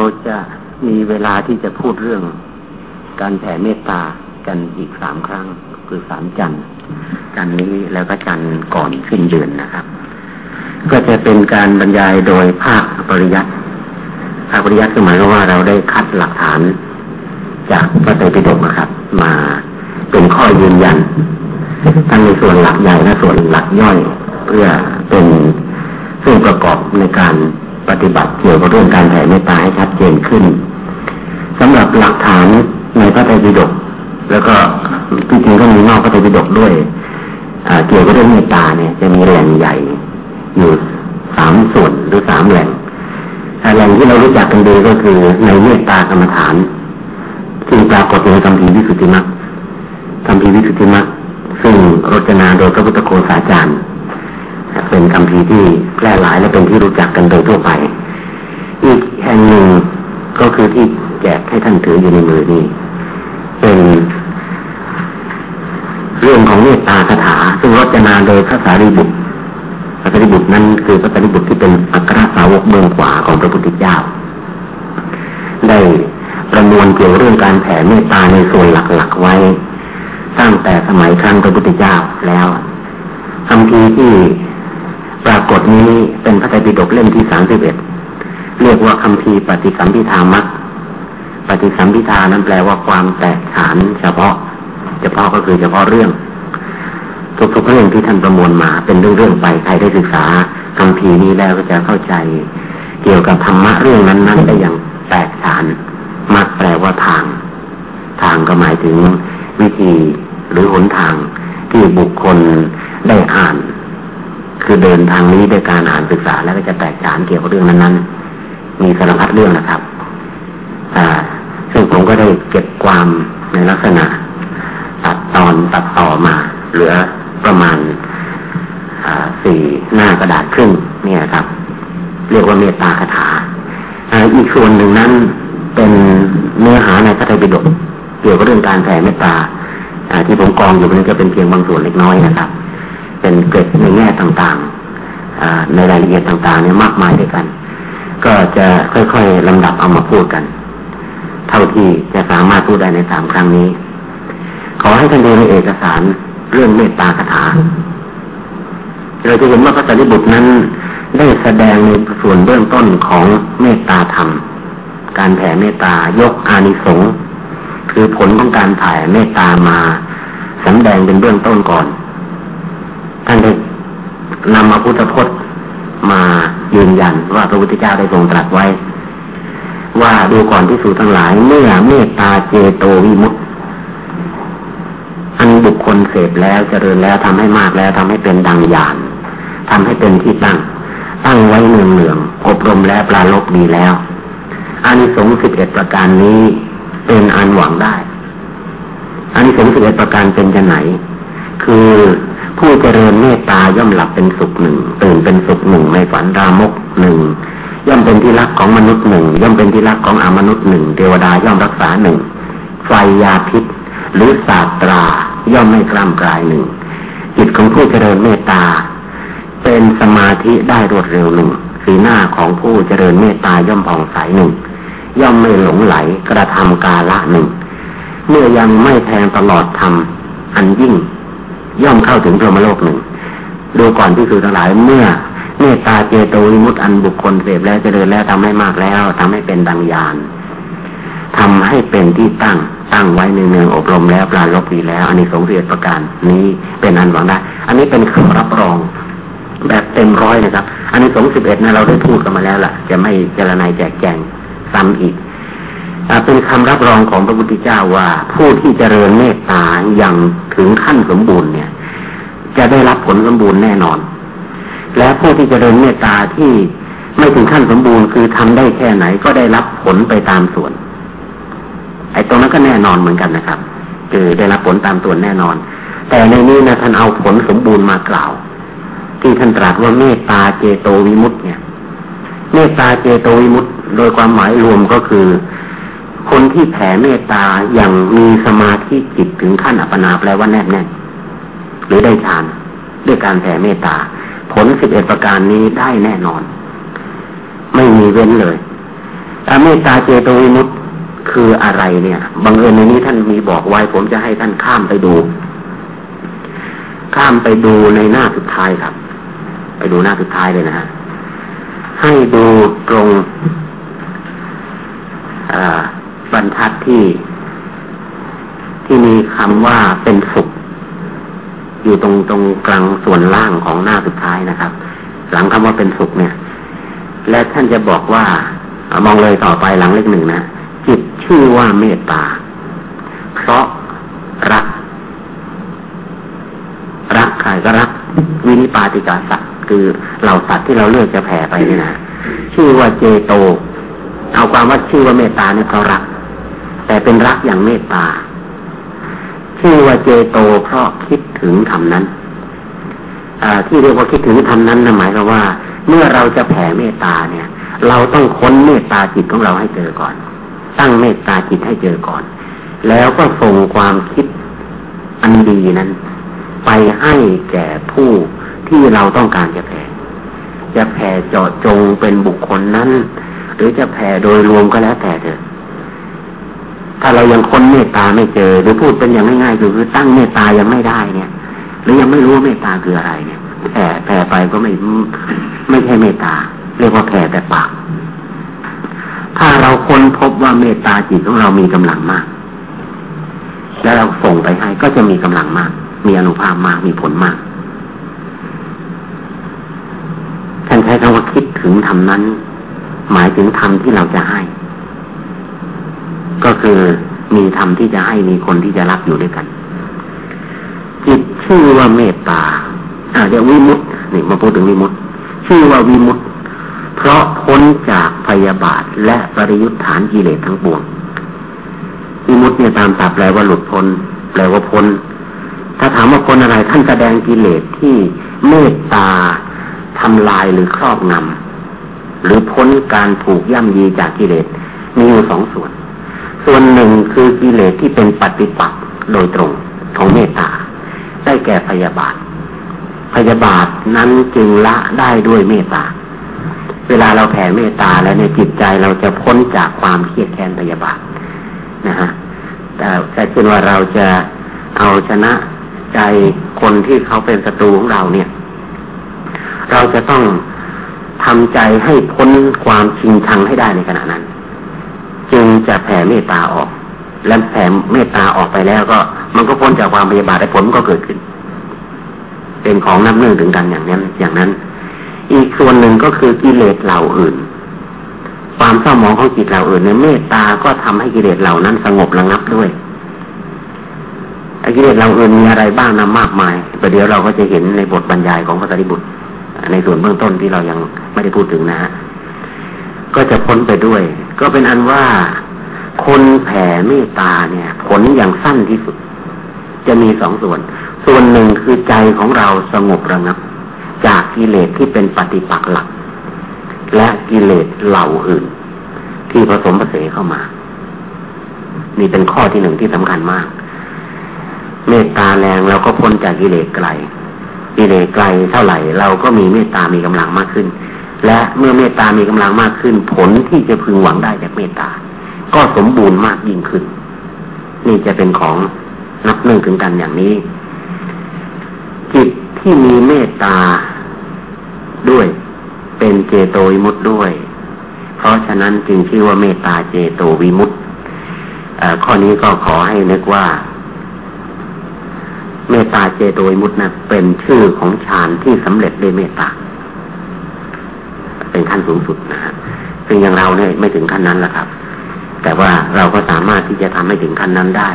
เราจะมีเวลาที่จะพูดเรื่อง การแผ่เมตตากันอีกสามครั้ง คือสามจันทร์จันนี้แล้วก็จันก่อนสิ้นเดือนนะครับ ก็จะเป็นการบรรยายโดยภาคปริยัติภาคปริยัติก็หมายความว่าเราได้คัดหลักฐาน จากพระไตรปิฎกนะครับ มาเป็นข้อยืนยันทั้งในส่วนหลักใหญ่และส่วนหลักย่อย เพื่อเป็นซึ่งประกอบในการ ปฏิบัติเกี่ยวกับเรื่องการแผ่เมตตาให้ชัดเจนขึ้นสำหรับหลักฐานในพระไตรปิฎกแล้วก็จริงๆก็มีนอกพระไตรปิฎกด้วยเกี่ยวกับเรื่องเมตตาเนี่ยจะมีแหล่งใหญ่ อยู่สามส่วนหรือสามแหล่งแหล่งที่เรารู้จักกันดีก็คือในเมตตากรรมฐานซึ่งปรากฏในคำพีวิสุทธิมรรคคำพีวิสุทธิมรรคซึ่งรจนาโดยพระพุทธโฆษาจารย์ เป็นคำพีที่แพร่หลายและเป็นที่รู้จักกันโดยทั่วไป อีกแห่งหนึ่งก็คือที่แจกให้ท่านถืออยู่ในมือนี้ เป็นเรื่องของเมตตาคาถา ซึ่งรจนาโดยพระสารีบุตรพระสารีบุตรนั้นคือพระสารีบุตรที่เป็นอัครสาวกเมืองขวาของพระพุทธเจ้า ได้ประมวลเกี่ยวเรื่องการแผ่เมตตาในส่วนหลักๆไว้ตั้งแต่สมัยครั้งพระพุทธเจ้าแล้วคำพีที่ ปรากฏนี้เป็นพระไตรปิฎกเล่มที่สามสิบเอ็ดเรียกว่าคำพีปฏิสัมพิธามักปฏิสัมพิธานั้นแปลว่าความแตกฉานเฉพาะ เฉพาะก็คือเฉพาะเรื่อง ทุกๆเรื่องที่ท่านประมวลมาเป็นเรื่องๆไปใครได้ศึกษาคำพีนี้แล้วก็จะเข้าใจ เกี่ยวกับธรรมะเรื่องนั้นๆได้อย่างแตกฉานมักแปลว่าทาง ทางก็หมายถึงวิธีหรือหนทางที่บุคคลได้อ่าน คือเดินทางนี้ด้วยการอ่านศึกษาแล้วก็จะแตกฉานเกี่ยวกับเรื่องนั้นๆ มีสารพัดเรื่องนะครับอ่าซึ่งผมก็ได้เก็บความในลักษณะ ตัดตอนตัดต่อมา เหลือประมาณสี่หน้ากระดาษครึ่งเนี่ยครับ เรียกว่าเมตตาคาถาอีกส่วนหนึ่งนั้นเป็นเนื้อหาในพระไตรปิฎกเกี่ยวกับเรื่องการแผ่เมตตาที่ผมกองอยู่นี้ก็เป็นเพียงบางส่วนเล็กน้อยนะครับ เป็นเกร็ดในแง่ต่างๆในรายละเอียดต่างๆเนี่ยมากมายด้วยกัน ก็จะค่อยๆลำดับเอามาพูดกัน เท่าที่จะสามารถพูดได้ในสามครั้งนี้ ขอให้ท่านดูในเอกสารเรื่องเมตตาคาถาเราจะเห็นว่าพระสารีบุตรนั้น ได้แสดงในส่วนเบื้องต้นของเมตตาธรรม การแผ่เมตตายกอานิสงส์คือผลของการถ่เมตตามาสำแดงเป็นเบื้องต้นก่อน ท่านได้นำมาพุทธพจน์มายืนยันว่าพระพุทธเจ้าได้ทรงตรัสไว้ ว่าดูก่อนที่สูทั้งหลายเมื่อเมตตาเจโตวิมุตติอันบุคคลเสพแล้วเจริญแล้วทำให้มากแล้วทำให้เป็นดังยานทำให้เป็นที่ตั้ง ตั้งไว้เนืองเนืองอบรมแล้วปลาลบดีแล้วอานิสงส์สิบเอ็ดประการนี้เป็นอันหวังได้อันนี้สงสิบเอ็ดประการเป็นจะไหน คือ ผู้เจริญเมตตาย่อมหลับเป็นสุขหนึ่งตื่นเป็นสุขหนึ่งไม่ฝันรามกหนึ่งย่อมเป็นที่รักของมนุษย์หนึ่งย่อมเป็นที่รักของอมนุษย์หนึ่งเทวดาย่อมรักษาหนึ่งไฟยาพิษ หรือศาสตราย่อมไม่กล้ามกลายหนึ่งจิตของผู้เจริญเมตตา เป็นสมาธิได้รวดเร็วหนึ่งสีหน้าของผู้เจริญเมตตาย่อมผ่องใสหนึ่งย่อมไม่หลงไหลกระทำกาละหนึ่งเมื่อยังไม่แทงตลอดทำอันยิ่ง ย่อมเข้าถึงพรหมโลกหนึ่งดูก่อนที่สุดทั้งหลายเมื่อเมตตาเจโตวิมุตอันบุคคลเสพแล้วเจริญแล้วทำให้มากแล้วทำให้เป็นดังยานทำให้เป็นที่ตั้งตั้งไว้ในเนืองอบรมแล้วปลาลบดีแล้วอันนี้สงเสียประการนี้เป็นอันหวังได้ อันนี้เป็นคำรับรองแบบเต็มร้อยนะครับ อันนี้สงสิบเอ็ดนะเราได้พูดกันมาแล้วล่ะ จะไม่เจรนายแจกแจงซ้ำอีก เป็นคำรับรองของพระพุทธเจ้าว่า ผู้ที่เจริญเมตตาอย่างถึงขั้นสมบูรณ์เนี่ย จะได้รับผลสมบูรณ์แน่นอน และผู้ที่เจริญเมตตาที่ไม่ถึงขั้นสมบูรณ์คือทำได้แค่ไหนก็ได้รับผลไปตามส่วน ไอ้ตรงนั้นก็แน่นอนเหมือนกันนะครับคือได้รับผลตามส่วนแน่นอน แต่ในนี้นะท่านเอาผลสมบูรณ์มากล่าว ที่ท่านตรัสว่าเมตตาเจโตวิมุตต์เนี่ย เมตตาเจโตวิมุตต์โดยความหมายรวมก็คือ คนที่แผ่เมตตาอย่างมีสมาธิจิตถึงขั้นอัปนาแปลว่าแน่แน่นหรือได้ฌานด้วยการแผ่เมตตา ผลสิบเอ็ดประการนี้ได้แน่นอน ไม่มีเว้นเลยเมตตาเจโตวิมุตคืออะไรเนี่ยบังเอิญในนี้ท่านมีบอกไว้ ผมจะให้ท่านข้ามไปดู ข้ามไปดูในหน้าสุดท้ายครับ ไปดูหน้าสุดท้ายเลยนะฮะให้ดูตรงอ่า บรรทัดที่ ที่มีคำว่าเป็นสุข อยู่ตรงตรงกลางส่วนล่างของหน้าสุดท้ายนะครับ หลังคำว่าเป็นสุขเนี่ย และท่านจะบอกว่ามองเลยต่อไปหลังเลขหนึ่งนะจิตชื่อว่าเมตตา เพราะรัก รักใครก็รักวินิปาติกาสัตว์คือเหล่าสัตว์ที่เราเลือกจะแผ่ไปนี่นะชื่อว่าเจโต เอาความว่าชื่อว่าเมตตาเนี่ยเขารัก เป็นรักอย่างเมตตาชื่อว่าเจโตเพราะคิดถึงธรรมนั้นที่เรียกว่าคิดถึงธรรมนั้นนะหมายความว่า เมื่อเราจะแผ่เมตตาเนี่ย เราต้องค้นเมตตาจิตของเราให้เจอก่อน ตั้งเมตตาจิตให้เจอก่อน แล้วก็ส่งความคิดอันดีนั้น ไปให้แก่ผู้ที่เราต้องการจะแผ่จะแผ่เจาะจงเป็นบุคคลนั้น หรือจะแผ่โดยรวมก็แล้วแต่เถอะ ถ้าเรายังค้นเมตตาไม่เจอ หรือพูดเป็นอย่างง่ายๆคือตั้งเมตตายังไม่ได้เนี่ย หรือยังไม่รู้เมตตาคืออะไรเนี่ยแผ่แผ่ไปก็ไม่ไม่ใช่เมตตา เรียกว่าแผ่แต่ปากถ้าเราค้นพบว่าเมตตาจิตของเรามีกำลังมาก แล้วเราส่งไปให้ก็จะมีกำลังมาก มีอนุภาพมากมีผลมากท่านใช้คำว่าคิดถึงธรรมนั้น หมายถึงธรรมที่เราจะให้ ก็คือมีธรรมที่จะให้มีคนที่จะรับอยู่ด้วยกัน จิตชื่อว่าเมตตาอ่าเดี๋ยววิมุตนี่มาพูดถึงวิมุตชื่อว่าวิมุตเพราะพ้นจากพยาบาทและปริยุทธานกิเลสทั้งปวงวิมุตเนี่ยตามตับแปลว่าหลุดพ้นแปลว่าพ้น ถ้าถามว่าพ้นอะไร ท่านแสดงกิเลสที่เมตตาทำลายหรือครอบงำหรือพ้นการผูกย่ำยีจากกิเลสมีอยู่สองส่วน ส่วนหนึ่งคือกิเลสที่เป็นปฏิปักษ์โดยตรงของเมตตา ได้แก่พยาบาท พยาบาทนั้นจึงละได้ด้วยเมตตา เวลาเราแผ่เมตตาแล้วในจิตใจเราจะพ้นจากความเครียดแค้นพยาบาทนะฮะแต่แต่เช่นว่าเราจะเอาชนะใจคนที่เขาเป็นศัตรูของเราเนี่ย เราจะต้องทำใจให้พ้นความชิงชังให้ได้ในขณะนั้น จึงจะแผ่เมตตาออก และแผ่เมตตาออกไปแล้วก็ มันก็พ้นจากความพยาบาทและผลก็เกิดขึ้น เป็นของนับเนื่องถึงกันอย่างนั้น อย่างนั้น อีกส่วนหนึ่งก็คือกิเลสเหล่าอื่น ความเศร้าหมองของจิตเหล่าอื่นในเมตตาก็ทำให้กิเลสเหล่านั้นสงบระงับด้วยกิเลสเหล่าอื่นมีอะไรบ้างนะมากมายประเดี๋ยวเราก็จะเห็นในบทบรรยายของพระสารีบุตรในส่วนเบื้องต้นที่เรายังไม่ได้พูดถึงนะฮะ ก็จะพ้นไปด้วย ก็เป็นอันว่าคนแผ่เมตตาเนี่ย ผลอย่างสั้นที่สุด จะมีสองส่วน ส่วนหนึ่งคือใจของเราสงบระงับ จากกิเลสที่เป็นปฏิปักษ์หลัก และกิเลสเหล่าอื่น ที่ผสมผสมเข้ามา นี่เป็นข้อที่หนึ่งที่สำคัญมาก เมตตาแรงเราก็พ้นจากกิเลสไกลกิเลสไกลเท่าไหร่ เราก็มีเมตตามีกำลังมากขึ้น และเมื่อเมตตามีกำลังมากขึ้น ผลที่จะพึงหวังได้จากเมตตา ก็สมบูรณ์มากยิ่งขึ้น นี่จะเป็นของนับหนึ่งถึงกันอย่างนี้ จิตที่มีเมตตาด้วย เป็นเจโตวิมุตด้วย เพราะฉะนั้นจึงชื่อว่าเมตตาเจโตวิมุตข้อนี้ก็ขอให้นึกว่า เมตตาเจโตวิมุตนะเป็นชื่อของฌานที่สำเร็จด้วยเมตตา เป็นขั้นสูงสุดนะฮะซึ่งอย่างเราเนี่ยไม่ถึงขั้นนั้นแหละครับ แต่ว่าเราก็สามารถที่จะทำให้ถึงขั้นนั้นได้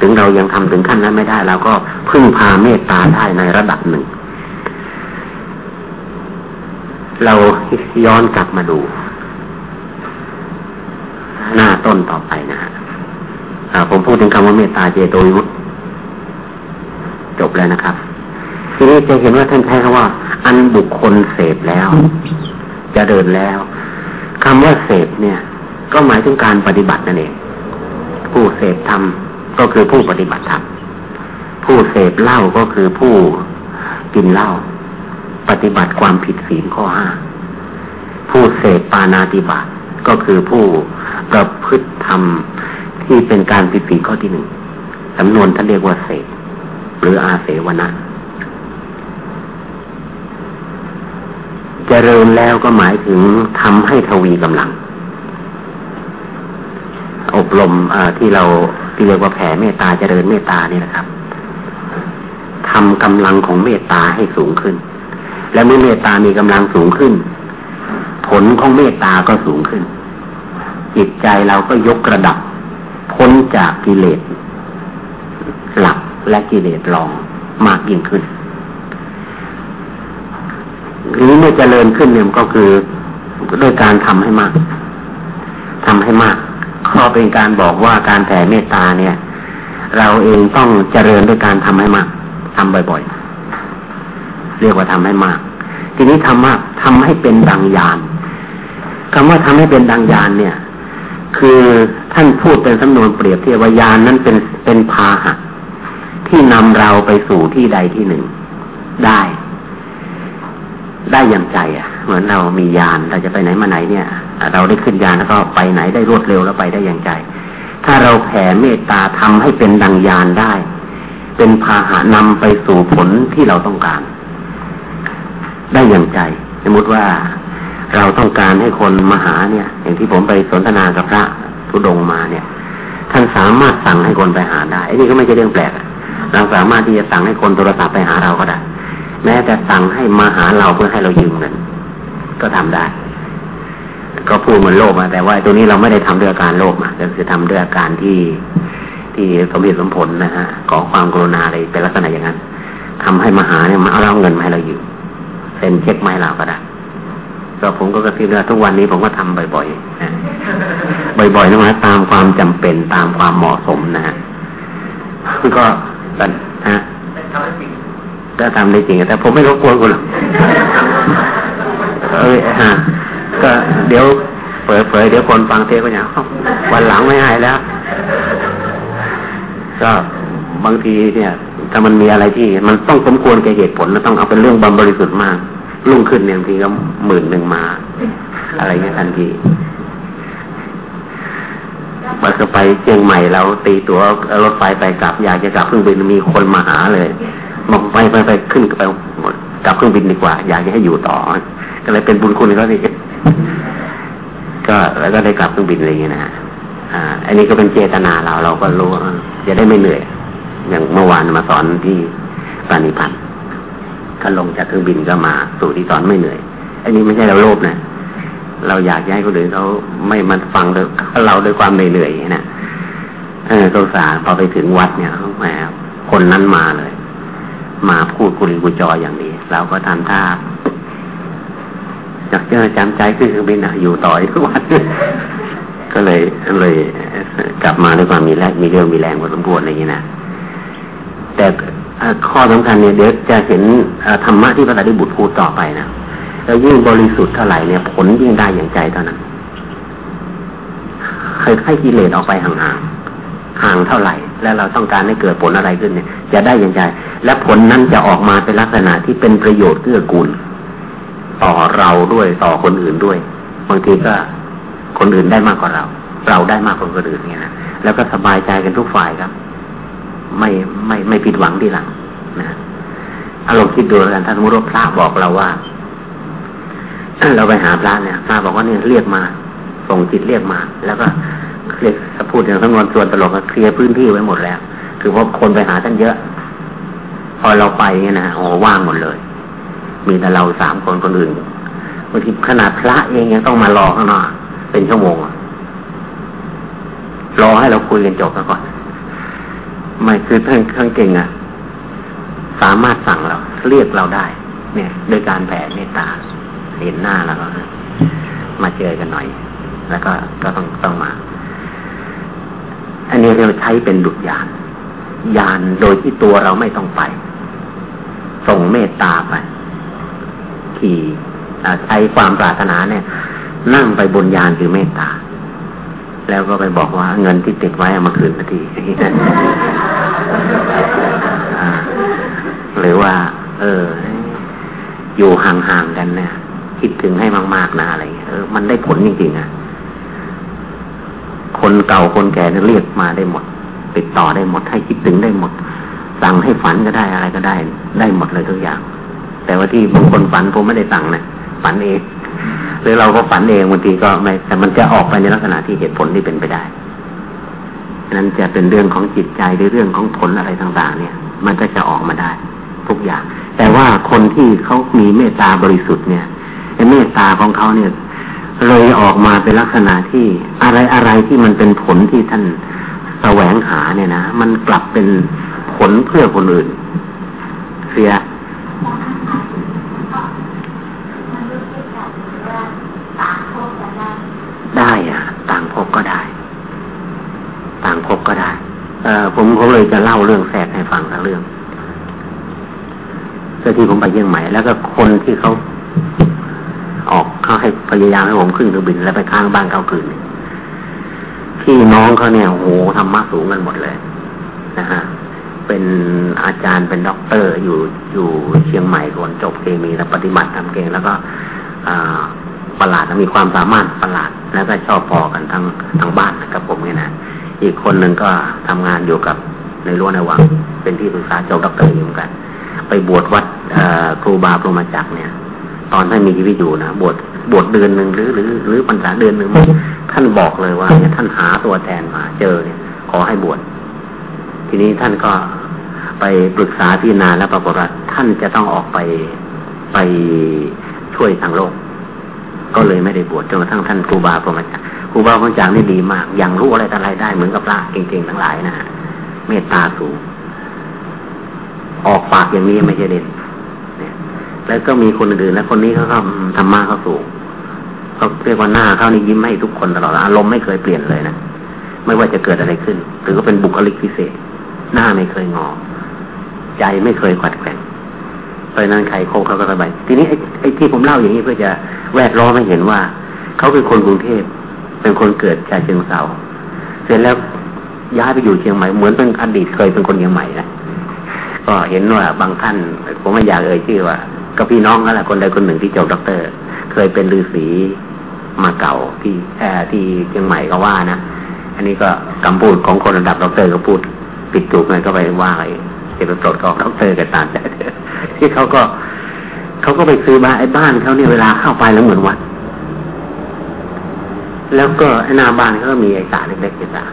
ถึงเรายังทำถึงขั้นนั้นไม่ได้เราก็พึ่งพาเมตตาได้ในระดับหนึ่ง เราย้อนกลับมาดู หน้าต้นต่อไปนะฮะผมพูดถึงคำว่าเมตตาเจโตยุตจบแล้วนะครับ ทีนี้จะเห็นว่าท่านใช้คำว่า อันบุคคลเสพแล้ว จะเดินแล้วคำว่าเสพเนี่ย ก็หมายถึงการปฏิบัตินั่นเอง ผู้เสพทำก็คือผู้ปฏิบัติธรรมผู้เสพเหล้าก็คือผู้กินเหล้าปฏิบัติความผิดศีลข้อห้าผู้เสพปานาติบาตก็คือผู้ประพฤติธรรมที่เป็นการผิดศีลข้อที่หนึ่งสำนวนท่านเรียกว่าเสกหรืออาเสวนา เจริญแล้วก็หมายถึงทำให้ทวีกำลัง อบรมที่เราที่เรียกว่าแผ่เมตตาเจริญเมตตานี่นะครับทำกำลังของเมตตาให้สูงขึ้น และเมื่อเมตตามีกำลังสูงขึ้น ผลของเมตตาก็สูงขึ้น จิตใจเราก็ยกระดับ พ้นจากกิเลสหลักและกิเลสรองมากยิ่งขึ้น นี้เมื่อเจริญขึ้นเนี่ยก็คือด้วยการทำให้มากทำให้มากข้อเป็นการบอกว่าการแผ่เมตตาเนี่ย เราเองต้องเจริญด้วยการทำให้มากทำบ่อยๆ เรียกว่าทำให้มาก ทีนี้ทำมากทำให้เป็นดังยานคำว่าทำให้เป็นดังยานเนี่ย คือท่านพูดเป็นสำนวนเปรียบเทียบว่ายานนั้นเป็นเป็นพาหะที่นำเราไปสู่ที่ใดที่หนึ่งได้ ได้อย่างใจอะ เหมือนเรามียานเราจะไปไหนมาไหนเนี่ย เราได้ขึ้นยานแล้วก็ไปไหนได้รวดเร็วแล้วไปได้อย่างใจ ถ้าเราแผ่เมตตาทำให้เป็นดังยานได้ เป็นพาหะนำไปสู่ผลที่เราต้องการ ได้อย่างใจ สมมติว่าเราต้องการให้คนมาหาเนี่ย อย่างที่ผมไปสนทนากับพระทุดงมาเนี่ย ท่านสามารถสั่งให้คนไปหาได้ไอ้นี่ก็ไม่ใช่เรื่องแปลกเราสามารถที่จะสั่งให้คนโทรศัพท์ไปหาเราก็ได้ แม้แต่สั่งให้มาหาเราเพื่อให้เรายืมเงินก็ทำได้ ก็พูดเหมือนโลภมาแต่ว่าตัวนี้เราไม่ได้ทำด้วยอาการโลภมาแต่คือทำด้วยอาการที่ที่สมเหตุสมผลนะฮะขอความกรุณาอะไรเป็นลักษณะอย่างนั้นทำให้มาหาเนี่ยมาเอาเงินมาให้เรายืมเซ็นเช็คมาให้เราก็ได้ก็ผมก็กระซิบว่าทุกวันนี้ผมก็ทำบ่อยๆนะบ่อยๆนะฮะตามความจำเป็นตามความเหมาะสมนะฮะก็กันฮะ ก็ทำได้จริงแต่ผมไม่รบกวนคุณหรอกเออฮะก็เดี๋ยวเปิดเผยเดี๋ยวคนฟังเทก็อย่างวันหลังไม่หายแล้ว ก็บางทีเนี่ย ถ้ามันมีอะไรที่มันต้องสมควรแก่เหตุผลแล้วต้องเอาเป็นเรื่องบำบริสุทธิ์มากลุ่งขึ้นเนี่ยบางทีก็หมื่นหนึ่งมา อะไรเงี้ยทันทีมันก็ไปเชียงใหม่เราตีตัวรถไฟไปกลับอยากจะกลับเครื่องบินมีคนมาหาเลย บอกไปไปไปขึ้นไปกลับเครื่องบินดีกว่า อยากจะให้อยู่ต่อ ก็เลยเป็นบุญคุณเขาสิก็แล้วก็ได้กลับเครื่องบินอะไรอย่างเงี้ยนะอ่า อันนี้ก็เป็นเจตนาเราเราก็รู้จะได้ไม่เหนื่อย อย่างเมื่อวานมาสอนที่ปานิพันธ์ถ้าลงจากเครื่องบินก็มาสู่ที่สอนไม่เหนื่อย อันนี้ไม่ใช่เราโลภนะเราอยากให้คนอื่นเขาไม่มาฟังเราด้วยความเหนื่อยๆนะเออสงสารพอไปถึงวัดเนี่ยแหมคนนั้นมาเลย มาพูดกุลีกุจออย่างนี้ เราก็ทำท่าจากเจอจำใจขึ้นเครื่องบินอยู่ต่ออีกทุกวันก็เลยเลยกลับมาด้วยความมีแรงมีเรื่องมีแรงพอสมควรอะไรอย่างนี้นะแต่ข้อสำคัญเนี่ยเดี๋ยวจะเห็นธรรมะที่พระตาดิบุตรพูดต่อไปนะแล้วยิ่งบริสุทธิ์เท่าไหร่เนี่ยผลยิ่งได้อย่างใจเท่านั้นเคยให้กิเลสออกไปห่างๆห่างเท่าไหร่ แล้วเราต้องการให้เกิดผลอะไรขึ้นเนี่ย จะได้อย่างใจ และผลนั้นจะออกมาเป็นลักษณะที่เป็นประโยชน์เกื้อกูล ต่อเราด้วยต่อคนอื่นด้วย บางทีก็คนอื่นได้มากกว่าเรา เราได้มากกว่าคนอื่นเนี่ยนะแล้วก็สบายใจกันทุกฝ่ายครับ ไม่ไม่ไม่ผิดหวังทีหลังนะอารมณ์คิดดูแล้วกันถ้าสมมติว่าพระบอกเราว่าเราไปหาพระเนี่ยพระบอกว่าเนี่ยเรียกมา ส่งจิตเรียกมา แล้วก็เรียกพูดอย่างสำนวนส่วนตลกก็เคลียร์พื้นที่ไว้หมดแล้ว คือเพราะคนไปหาท่านเยอะ พอเราไปเนี่ยนะโอ้ว่างหมดเลย มีแต่เราสามคนคนอื่นบางทีขนาดพระเองยังต้องมารอข้างนอกเป็นชั่วโมงรอให้เราคุยกันจบก่อนไม่คือท่านท่านเก่งอะ สามารถสั่งเรา เรียกเราได้ เนี่ยโดยการแผ่เมตตาเห็นหน้าแล้วก็มาเจอกันหน่อย แล้วก็ก็ต้องต้องมา อันนี้เราใช้เป็นดุจยานยานโดยที่ตัวเราไม่ต้องไป ส่งเมตตาไป ขี่ใช้ความปรารถนาเนี่ย นั่งไปบนยานคือเมตตา แล้วก็ไปบอกว่าเงินที่ติดไว้เอามาคืนนาทีหรือว่า เออ อยู่ห่างๆกันเนี่ย คิดถึงให้มากๆนะอะไรเงี้ยเออ มันได้ผลจริงๆอะคนเก่าคนแก่เนี่ยเรียกมาได้หมด ติดต่อได้หมดให้คิดถึงได้หมด สั่งให้ฝันก็ได้อะไรก็ได้ ได้หมดเลยทุกอย่าง แต่ว่าที่บางคนฝันผมไม่ได้สั่งนะฝันเองหรือเราก็ฝันเองบางทีก็ไม่ แต่มันจะออกไปในลักษณะที่เหตุผลที่เป็นไปได้นั้นจะเป็นเรื่องของจิตใจหรือเรื่องของผลอะไรต่าง ๆ เนี่ย มันก็จะออกมาได้ ทุกอย่าง แต่ว่าคนที่เขามีเมตตาบริสุทธิ์เนี่ยเมตตาของเขาเนี่ยเลยออกมาเป็นลักษณะที่อะไรอะไรที่มันเป็นผลที่ท่านแสวงหาเนี่ยนะมันกลับเป็น ลเพื่อคนอื่น เสีย ได้อะต่างภพก็ได้ ต่างภพก็ได้ เออผมผมเลยจะเล่าเรื่องแทรกให้ฟังสักเรื่องเพื่อที่ผมไปเชียงใหม่ แล้วก็คนที่เขาออกเขาให้พยายามให้ผมขึ้นเครื่องบินแล้วไปค้างบ้านเขาคืนพี่น้องเขาเนี่ยโหธรรมะสูงกันหมดเลยนะฮะ เป็นอาจารย์เป็นด็อกเตอร์อยู่อยู่เชียงใหม่คนจบเคมีแล้วปฏิบัติธรรมเก่งแล้วก็ประหลาดมีความสามารถประหลาดแล้วก็ชอบพอกันทั้งทั้งบ้านนะครับผมเนี่ยนะอีกคนหนึ่งก็ทำงานอยู่กับในรั้วในวัง เป็นที่ปรึกษาจบด็อกเตอร์อยู่กัน ไปบวชวัดครูบาพรหมจักรเนี่ย ตอนท่านมีชีวิตอยู่นะบวชบวชเดือนหนึ่งหรือหรือหรือพรรษาเดือนหนึ่งท่านบอกเลยว่าเนี่ยท่านหาตัวแทนมาเจอเนี่ยขอให้บวชทีนี้ท่านก็ ไปปรึกษาพี่นาแล้วปรากฏว่าท่านจะต้องออกไปไปช่วยทางโลก ก็เลยไม่ได้บวชจนกระทั่งท่านครูบาพรหมจักรครูบาพรหมจักรนี่ดีมาก อย่างรู้อะไรแต่อะไรได้เหมือนกับพระเก่งๆทั้งหลายนะเมตตาสูงออกปากอย่างนี้ไม่ใช่เด่นแล้วก็มีคนอื่นแล้วคนนี้เขาก็ธรรมะเขาสูงเขาเรียกว่าหน้าเขานี่ยิ้มให้ทุกคนตลอดอารมณ์ไม่เคยเปลี่ยนเลยนะไม่ว่าจะเกิดอะไรขึ้นถือว่าเป็นบุคลิกพิเศษ หน้าไม่เคยงอ ใจไม่เคยขัดแข็งเพราะนั้นใครโคเขาก็สบายทีนี้ไอ้ที่ผมเล่าอย่างนี้เพื่อจะแวดล้อมให้เห็นว่า เขาคือคนกรุงเทพเป็นคนเกิดชาเชียงเสาเสร็จแล้วย้ายไปอยู่เชียงใหม่เหมือนเป็นอดีตเคยเป็นคนเชียงใหม่นะก็เห็นว่าบางท่านผมไม่อยากเอ่ยชื่อว่าก็พี่น้องนั่นแหละคนใดคนหนึ่งที่จบด็อกเตอร์ เคยเป็นฤาษีมาเก่าที่แอที่เชียงใหม่ก็ว่านะอันนี้ก็คำพูดของคนระดับด็อกเตอร์ก็พูดปิดถูกหน่อยก็ไปว่า ไอ้จะไปปลดก็ด็อกเตอร์กันตามแต่ที่เขาก็เขาก็ไปซื้อบ้านไอ้บ้านเขาเนี่ยเวลาเข้าไปแล้วเหมือนวัด แล้วก็ไอ้หน้าบ้านเขาก็มีไอ้สาเล็กๆไอ้สา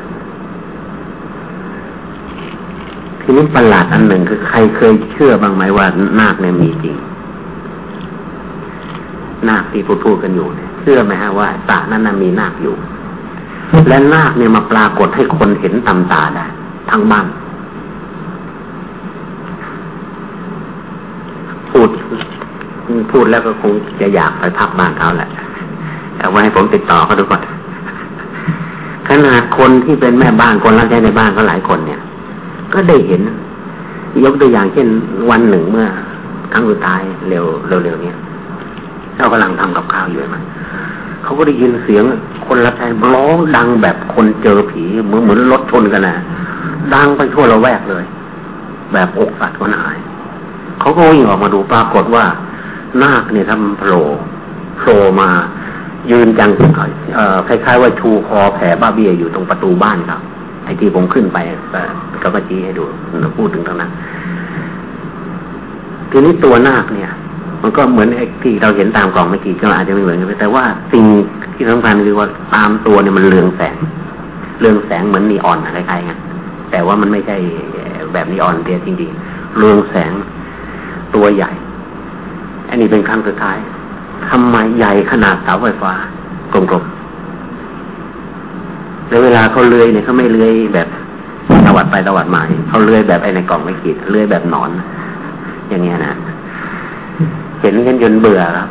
ทีนี้ประหลาดอันหนึ่งคือใครเคยเชื่อบ้างไหมว่านาคเนี่ยมีจริง นาคที่พูดพูดกันอยู่เนี่ยเชื่อไหมฮะว่าตานั้นน่ะมีนาคอยู่ และนาคเนี่ยมาปรากฏให้คนเห็นตำตาได้ทั้งบ้าน พูด พูดแล้วก็คงจะอยากไปพักบ้านเขาแหละแต่ว่าให้ผมติดต่อเขาดูก่อนขนาดคนที่เป็นแม่บ้านคนรับใช้ในบ้านก็หลายคนเนี่ย ก็ได้เห็น ยกตัวอย่างเช่นวันหนึ่งเมื่อครั้งสุดท้ายเร็วเร็วๆเนี้ยเรากำลังทำกับข้าวอยู่มันเขาก็ได้ยินเสียงคนรับใช้ร้องดังแบบคนเจอผีเหมือนเหมือนรถชนกันนะดังไปทั่วละแวกเลย แบบอกสัตว์ก็หาย เขาก็วิ่งออกมาดูปรากฏว่านาคเนี่ยทำโผล่โผล่มายืนจังคล้ายๆว่าชูคอแผ่บ้าเบี้ยอยู่ตรงประตูบ้านครับ ไอ้ที่ผมขึ้นไปก็ก็ชี้ให้ดูพูดถึงตรงนั้นทีนี้ตัวนาคเนี่ย มันก็เหมือนไอ้ที่เราเห็นตามกล่องไม่กี่ก็อาจจะไม่เหมือนกันแต่ว่าสิ่งที่สำคัญคือว่าตามตัวเนี่ยมันเรืองแสง เรืองแสงเหมือนนีออนอะไรคล้ายๆกันแต่ว่ามันไม่ใช่แบบนีออนเดียจริงๆเรืองแสง ตัวใหญ่ อันนี้เป็นครั้งสุดท้ายทำไมใหญ่ขนาดเสาไฟฟ้ากลมๆแล้วเวลาเขาเลื้อยเนี่ยเขาไม่เลื้อยแบบตวัดไปตวัดมาเขาเลื้อยแบบไอ้ในกล่องไม่ขีดเลื้อยแบบนอน อย่างเงี้ยนะเห็นกันจนเบื่อครับ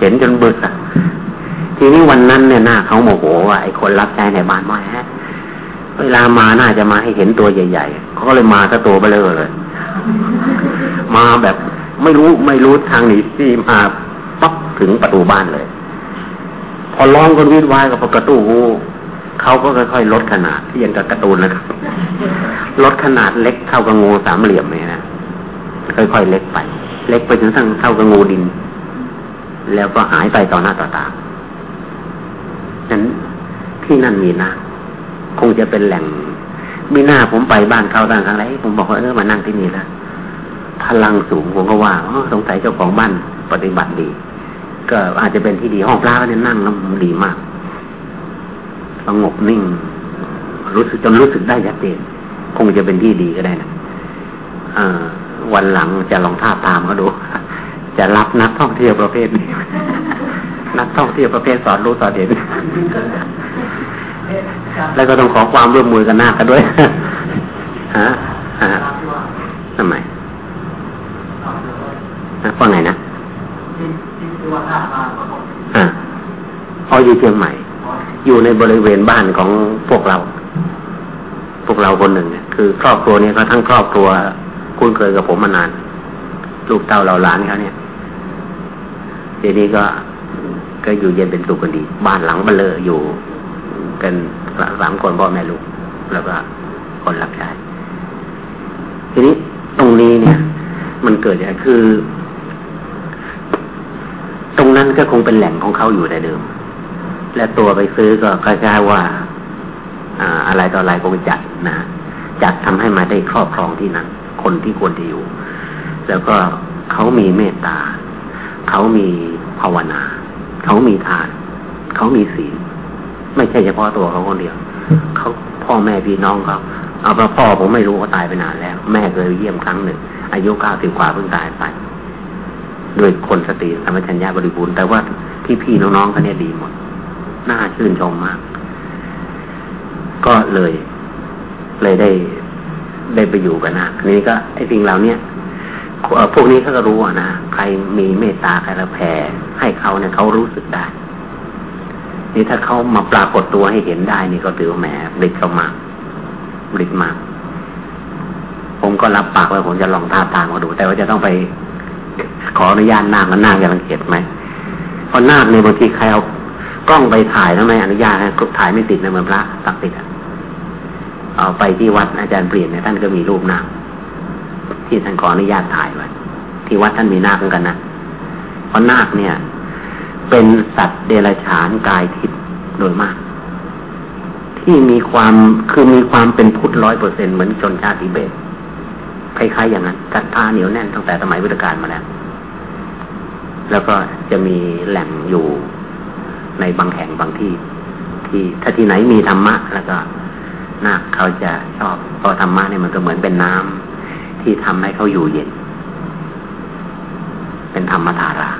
เห็นจนเบื่อทีนี้วันนั้นเนี่ยหน้าเขาโมโหว่าไอ้คนรับใช้ในบ้านไม่ฮะเวลามาน่าจะมาให้เห็นตัวใหญ่ๆเขาก็เลยมาซะตัวไปเลยเลย มาแบบไม่รู้ไม่รู้ทางหนีที่มาปั๊บถึงประตูบ้านเลย พอร้องคนวิดวายกับประตูเขาก็ค่อยๆลดขนาดที่ยังกับกระตูนนะครับลดขนาดเล็กเท่ากับงูสามเหลี่ยมเลยนะค่อยๆเล็กไป เล็กไปถึงทั้งเท่ากับงูดิน แล้วก็หายไปต่อหน้าต่อตานั้นที่นั่นมีนาคงจะเป็นแหล่งมีหน้าผมไปบ้านเขาต่างครั้งไรผมบอกว่าเออมานั่งที่นี่แล้ว พลังสูงผมก็ว่าสงสัยเจ้าของบ้านปฏิบัติดี ก็อาจจะเป็นที่ดีห้องพระก็เนี่ยนั่งแล้วดีมากสงบนิ่ง รู้สึกจนรู้สึกได้ชัดเจนคงจะเป็นที่ดีก็ได้นะวันหลังจะลองท่าตามเขาดู จะรับนักท่องเที่ยวประเภทนี้ นักท่องเที่ยวประเภทสอนรู้สอนเห็นแล้วก็ต้องขอความร่วมมือกันหน้ากันด้วยฮะฮะทำไม ว่าไงนะอ่าอ๋ออยู่เชียงใหม่ อยู่ในบริเวณบ้านของพวกเรา พวกเราคนหนึ่งเนี่ยคือ ครอบครัวนี้เขาทั้งครอบครัวคุ้นเคยกับผมมานาน ลูกเต้าเราหลานเขาเนี่ยทีนี้ก็ก็อยู่เย็นเป็นสุขกันดี บ้านหลังเบลออยู่ กันสามคนพ่อแม่ลูก แล้วก็คนรับใช้ทีนี้ตรงนี้เนี่ย มันเกิดอย่างคือต รงนั้นก็คงเป็นแหล่งของเขาอยู่แต่เดิม และตัวไปซื้อก็คล้ายๆว่าอะไรต่ออะไรคงจัดนะจัดทำให้มาได้ครอบครองที่นั้น คนที่ควรจะอยู่ แล้วก็เขามีเมตตา เขามีภาวนา เขามีทาน เขามีศีล ไม่ใช่เฉพาะตัวเขาคนเดียว เขาพ่อแม่พี่น้องเขาเอาพ่อผมไม่รู้เขาตายไปนานแล้ว แม่เคยเยี่ยมครั้งหนึ่ง อายุเก้าสิบกว่าเพิ่งตายไป ด้วยคนสติธรรมชัญญาบริบูรณ์แต่ว่าพี่พี่น้องๆเขาเนี่ยดีหมด น่าชื่นชมมาก ก็เลย เลยได้ได้ไปอยู่กันนะนี้ก็ไอ้สิ่งเหล่านี้พวกนี้เขาก็รู้นะใครมีเมตตาใครละแผ่ให้เขาเนี่ยเขารู้สึกได้ นี่ถ้าเขามาปรากฏตัวให้เห็นได้นี่ก็ถือว่าแหมบลิดเข้ามาบลิดมาผมก็รับปากว่าผมจะลองท่าทางมาดู แต่ว่าจะต้องไป ขออนุญาตนาคมันนาคจะรังเกียจไหมเพราะนาคในบางทีใครเอากล้องไปถ่ายทำไมอนุญาตให้ถ่ายไม่ติดในเมืองพระตักติดอะเอาไปที่วัดอาจารย์เปลี่ยนเนี่ยท่านก็มีรูปนาคที่ท่านขออนุญาตถ่ายไว้ที่วัดท่านมีนาคเหมือนกันนะเพราะนาคเนี่ย เป็นสัตว์เดรัจฉานกายทิพย์โดยมาก ที่มีความคือมีความเป็นพุทธร้อยเปอร์เซ็นเหมือนชนชาติเบต คล้ายๆอย่างนั้นศรัทธาเหนียวแน่นตั้งแต่สมัยพุทธกาลมาแล้ว แล้วก็จะมีแหล่งอยู่ในบางแห่งบางที่ ที่ถ้าที่ไหนมีธรรมะ แล้วก็นาคเขาจะชอบเพราะธรรมะเนี่ยมันก็เหมือนเป็นน้ำที่ทำให้เขาอยู่เย็น เป็นธรรมธารา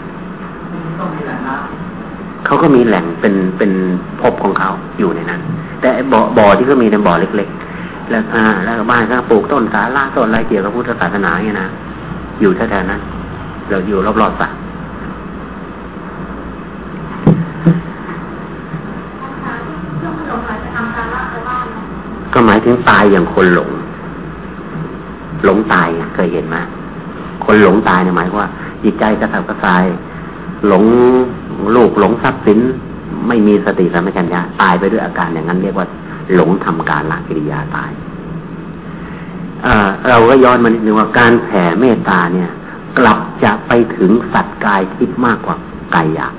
เขาก็มีแหล่งเป็นเป็นพบของเขาอยู่ในนั้น แต่บ่อบ่อที่เขามีในบ่อเล็ก ๆ แล้วอ่าแล้วบ้านก็ปลูกต้นสาลาต้นอะไรเกี่ยวกับพุทธศาสนาเนี่ยนะอยู่แถวๆนั้นเราอยู่รอบๆสระก็หมายถึงตายอย่างคนหลง หลงตายเคยเห็นไหมคนหลงตายเนี่ยหมายว่าจิตใจกระสับกระส่าย หลงลูกหลงทรัพย์สิน ไม่มีสติสัมปชัญญะตายไปด้วยอาการอย่างนั้นเรียกว่า หลงทำการละกิริยาตายเราก็ย้อนมานิดนึงว่าการแผ่เมตตาเนี่ย กลับจะไปถึงสัตว์กายทิพย์มากกว่ากายหยาบ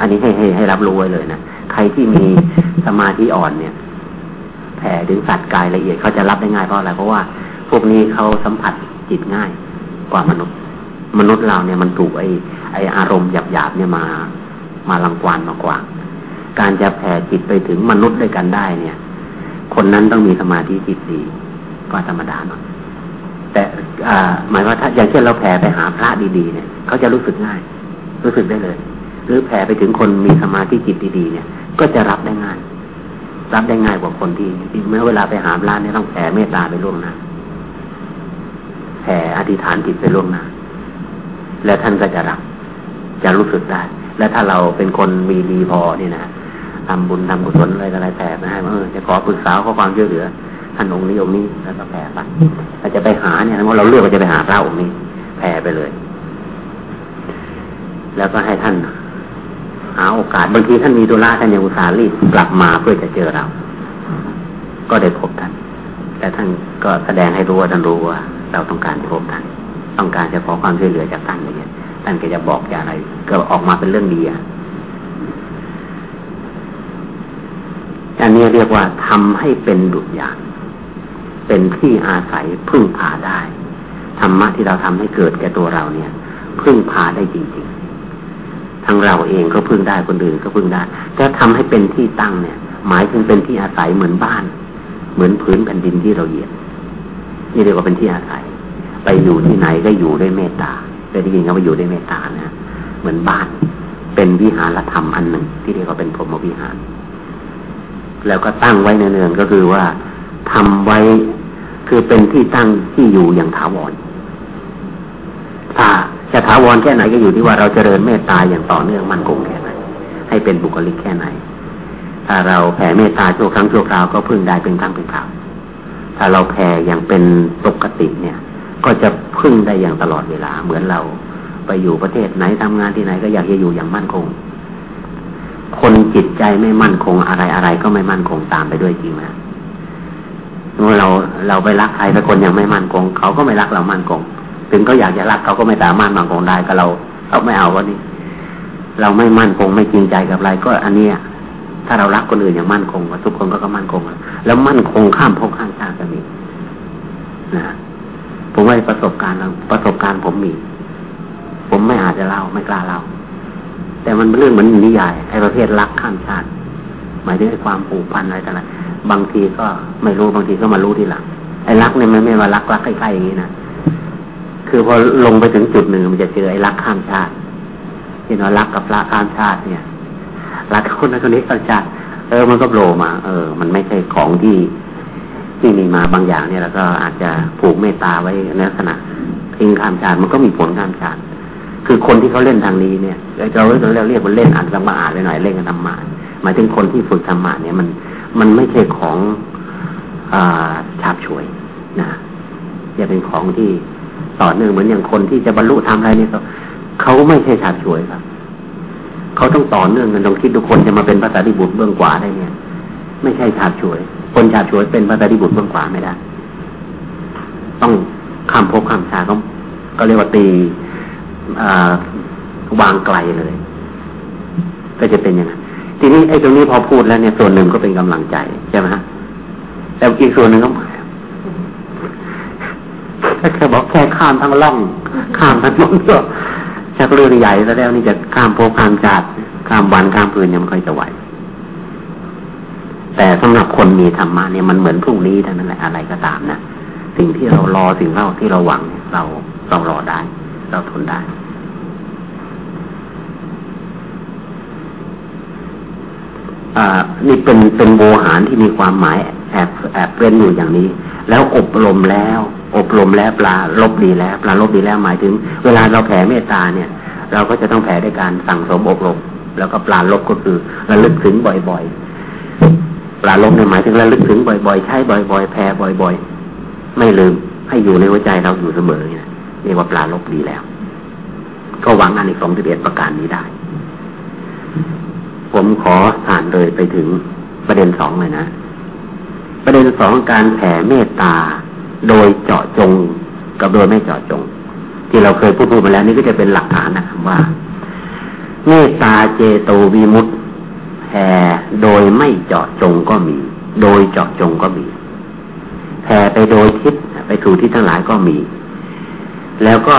อันนี้ให้ให้ให้รับรู้ไว้เลยนะใครที่มีสมาธิอ่อนเนี่ยแผ่ถึงสัตว์กายละเอียดเขาจะรับได้ง่ายเพราะอะไรเพราะว่า พวกนี้เขาสัมผัสจิตง่ายกว่ามนุษย์ มนุษย์เราเนี่ยมันถูกไอไออารมณ์หยาบๆเนี่ยมา มาลังควานมากว่า การจะแผ่จิตไปถึงมนุษย์ด้วยกันได้เนี่ย คนนั้นต้องมีสมาธิจิตดีก็ธรรมดาหน่อยแต่อ่าหมายว่าถ้าอย่างเช่นเราแผ่ไปหาพระดีๆเนี่ยเขาจะรู้สึกง่าย รู้สึกได้เลย หรือแผ่ไปถึงคนมีสมาธิจิตดีๆเนี่ย ก็จะรับได้ง่าย รับได้ง่ายกว่าคนที่เมื่อเวลาไปหาพร้านนี่ต้องแผ่เมตตาไปล่วงหน้าแผ่อธิษฐานจิตไปล่วงหน้าแล้วท่านก็จะรับ จะรู้สึกได้ และถ้าเราเป็นคนมีดีพอนี่นะ ทำบุญทำกุศลอะไรอะไรแผ่ไปให้เออจะขอปรึกษาขอความช่วยเหลือท่านองค์นี้องค์นี้แล้วก็แผ่ไปถ้าจะไปหาเนี่ยว่าเราเลือกว่าจะไปหาพระองค์นี้แผ่ไปเลย แล้วก็ให้ท่านหาโอกาสบางทีท่านมีตุลาท่านยังอุตส่าห์รีบกลับมาเพื่อจะเจอเรา ก็ได้พบท่าน แต่ท่านก็แสดงให้รู้ว่าท่านรู้ว่า เราต้องการพบท่าน ต้องการจะขอความช่วยเหลือจากท่านอะไรเงี้ยท่านก็จะบอกอย่างไร ก็ออกมาเป็นเรื่องดีอะ อันนี้เรียกว่าทำให้เป็นดุจยานเป็นที่อาศัยพึ่งพาได้ธรรมะที่เราทำให้เกิดแก่ตัวเราเนี่ย พึ่งพาได้จริงๆทั้งเราเองก็พึ่งได้คนอื่นก็พึ่งได้แต่ทำให้เป็นที่ตั้งเนี่ย หมายถึงเป็นที่อาศัยเหมือนบ้าน เหมือนพื้นแผ่นดินที่เราเหยียบนี่เรียกว่าเป็นที่อาศัย ไปอยู่ที่ไหนก็อยู่ด้วยเมตตาได้ที่ยินเขาไปอยู่ด้วยเมตตานะเหมือนบ้าน เป็นวิหารธรรมอันหนึ่ง ที่เรียกว่าเป็นพรหมวิหาร แล้วก็ตั้งไว้เนืองๆก็คือว่าทำไว้คือเป็นที่ตั้งที่อยู่อย่างถาวรถ้าจะถาวรแค่ไหนก็อยู่ที่ว่าเราจเจริญเมตตาอย่างต่อเนื่องมั่นคงแค่ไหน ให้เป็นบุคลิกแค่ไหน ถ้าเราแผ่เมตตาชั่วครั้งชั่วคราวก็พึ่งได้เป็นครั้งเป็นคราวถ้าเราแผ่อย่างเป็นปกติเนี่ย ก็จะพึ่งได้อย่างตลอดเวลา เหมือนเราไปอยู่ประเทศไหนทำงานที่ไหนก็อยากจะอยู่อย่างมั่นคง คนจิตใจไม่มั่นคงอะไรอะไรก็ไม่มั่นคงตามไปด้วยจริงไหมเมื่อเราเราไปรักใครสักคนยังไม่มั่นคง เขาก็ไม่รักเรามั่นคง ถึงเขาอยากจะรักเขาก็ไม่สามารถมั่นคงได้ก็เราเขาไม่เอาวันนี้เราไม่มั่นคงไม่จริงใจกับอะไรก็อันเนี้ยถ้าเรารักคนอื่นอย่างมั่นคงทุกคนก็ก็มั่นคง แล้วมั่นคงข้ามภพข้ามชาติก็มีนะผมว่าประสบการณ์ประสบการณ์ผมมี ผมไม่อาจจะเล่าไม่กล้าเล่า แต่มันเป็นเรื่องเหมือนนิยายไอ้ประเภทรักข้ามชาติ หมายถึงความผูกพันอะไรต่างๆบางทีก็ไม่รู้บางทีก็มารู้ทีหลังไอ้รักเนี่ยมันไม่ว่ารักรักใกล้ๆอย่างนี้นะคือพอลงไปถึงจุดหนึ่งมันจะเจอไอ้รักข้ามชาติที่เรารักกับพระข้ามชาติเนี่ยรักคนนั้นคนนี้ข้ามชาติเออมันก็โผล่มา เออ มันไม่ใช่ของที่ที่มีมาบางอย่างเนี่ยแล้วก็อาจจะผูกเมตตาไว้ในลักษณะทิ้งข้ามชาติมันก็มีผลข้ามชาติ คือคนที่เขาเล่นทางนี้เนี่ยเราเราเรียกว่าเล่นอ่านธรรมะอ่านไปหน่อยเล่นกันธรรมะหมายถึงคนที่ฝึกธรรมะเนี่ยมันมันไม่ใช่ของอฉาบฉวยนะจะเป็นของที่ต่อเนื่องเหมือนอย่างคนที่จะบรรลุทำอะไรนี่ยเขาเขาไม่ใช่ฉาบฉวยครับเขาต้องต่อเนื่องกันต้องคิดทุกคนจะมาเป็นพระสารีบุตรเบื้องขวาได้เนี่ย ไม่ใช่ฉาบฉวย คนฉาบฉวยเป็นพระสารีบุตรเบื้องขวาไม่ได้ ต้องข้ามภพข้ามชาติเขาก็เรียกว่าตี วางไกลเลย ก็จะเป็นอย่างนั้นทีนี้ไอ้ตรงนี้พอพูดแล้วเนี่ยส่วนหนึ่งก็เป็นกำลังใจใช่ไหมฮะแต่อีกส่วนหนึ่งก็ถ้าแค่บอกแค่ข้ามทั้งล่องข้ามทั้งล่องก็ชักเรื่องใหญ่แล้วนี่จะข้ามโพข้ามจาดข้ามวันข้ามพื้นยังไม่ค่อยจะไหวแต่สำหรับคนมีธรรมะเนี่ยมันเหมือนพรุ่งนี้เท่านั้นแหละอะไรก็ตามนะสิ่งที่เรารอสิ่งเราที่เราหวังเราต้องรอได้ เราทนได้นี่เป็นเป็นโวหารที่มีความหมายแอบแอบเป็นอยู่อย่างนี้ แล้วอบรมแล้ว อบรมแล้วปลาลบดีแล้วปลาลบดีแล้วหมายถึง เวลาเราแผ่เมตตาเนี่ย เราก็จะต้องแผ่ด้วยการสั่งสมอบรม แล้วก็ปลาลบก็คือระลึกถึงบ่อยๆปลาลบเนี่ยหมายถึงระลึกถึงบ่อยๆ ใช้บ่อยๆ แผ่บ่อยๆ ไม่ลืมให้อยู่ในหัวใจเราอยู่เสมอเนี่ย เรียกว่าปลาลบดีแล้ว ก็หวังอันอีกสองสิบเอ็ดประการนี้ได้ ผมขอผ่านเลยไปถึงประเด็นสองเลยนะ ประเด็นสองการแผ่เมตตาโดยเจาะจงกับโดยไม่เจาะจง ที่เราเคยพูดพูดมาแล้วนี่ก็จะเป็นหลักฐานนะครับว่า เมตตาเจโตวีมุตแผ่โดยไม่เจาะจงก็มี โดยเจาะจงก็มีแผ่ไปโดยทิศไปถูกที่ทั้งหลายก็มี แล้วก็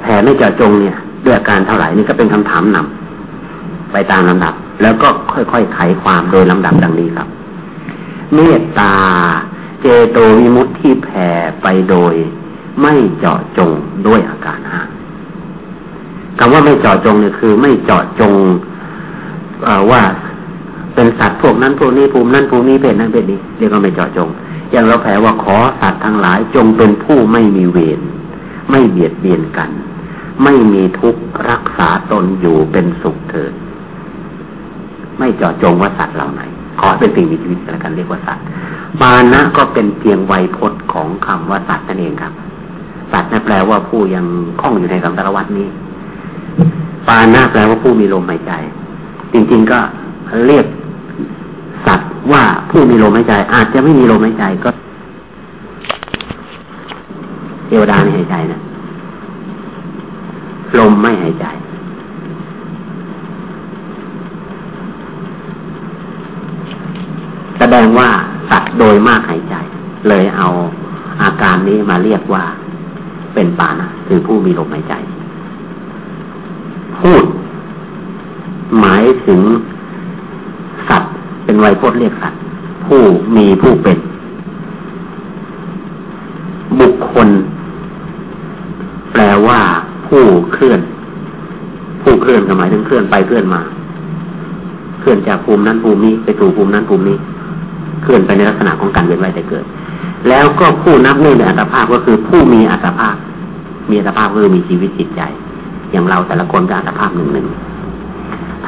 แผ่ไม่เจาะจงเนี่ยด้วยอาการเท่าไหร่นี่ก็เป็นคำถามนำไปตามลำดับ แล้วก็ค่อยๆไขความโดยลำดับดังนี้ครับ เมตตา เจโตวิมุตที่แผ่ไปโดย ไม่เจาะจงด้วยอาการห้าคำว่าไม่เจาะจงเนี่ยคือ ไม่เจาะจงว่าเป็นสัตว์พวกนั้นพวกนี้ภูมินั้นภูมินี้เป็นนั้นเป็นนี้เรียกว่าไม่เจาะจง อย่างเราแผ่ว่าขอสัตว์ทั้งหลายจงเป็นผู้ไม่มีเวร ไม่เบียดเบียนกัน ไม่มีทุกข์รักษาตนอยู่เป็นสุขเถิดไม่เจาะจงว่าสัตว์เหล่าไหน ขอเป็นสิ่งมีชีวิตแล้วกันเรียกว่าสัตว์ปานะก็เป็นเพียงไวยพจน์ของคำว่าสัตว์นั่นเองครับ สัตว์นั่นแปลว่าผู้ยังคล้องอยู่ในสังสารวัตนี้ ปานะแปลว่าผู้มีลมหายใจ จริง ๆก็เรียกสัตว์ว่าผู้มีลมหายใจ อาจจะไม่มีลมหายใจก็ เทวดาไม่หายใจนะลมไม่หายใจ แสดงว่าสัตว์โดยมากหายใจ เลยเอาอาการนี้มาเรียกว่าเป็นปานะคือผู้มีลมหายใจ พูด หมายถึงสัตว์เป็นไวยพจน์เรียกสัตว์ ผู้มีผู้เป็น บุคคล ว่าผู้เคลื่อน ผู้เคลื่อนหมายถึงเคลื่อนไปเคลื่อนมา เคลื่อนจากภูมินั้นภูมินี้ไปสู่ภูมินั้นภูมินี้ เคลื่อนไปในลักษณะของการเวียนว่ายแต่เกิด แล้วก็ผู้นับเนื่องในอัตภาพก็คือผู้มีอัตภาพ มีอัตภาพคือมีชีวิตจิตใจ อย่างเราแต่ละคนก็อัตภาพหนึ่งหนึ่ง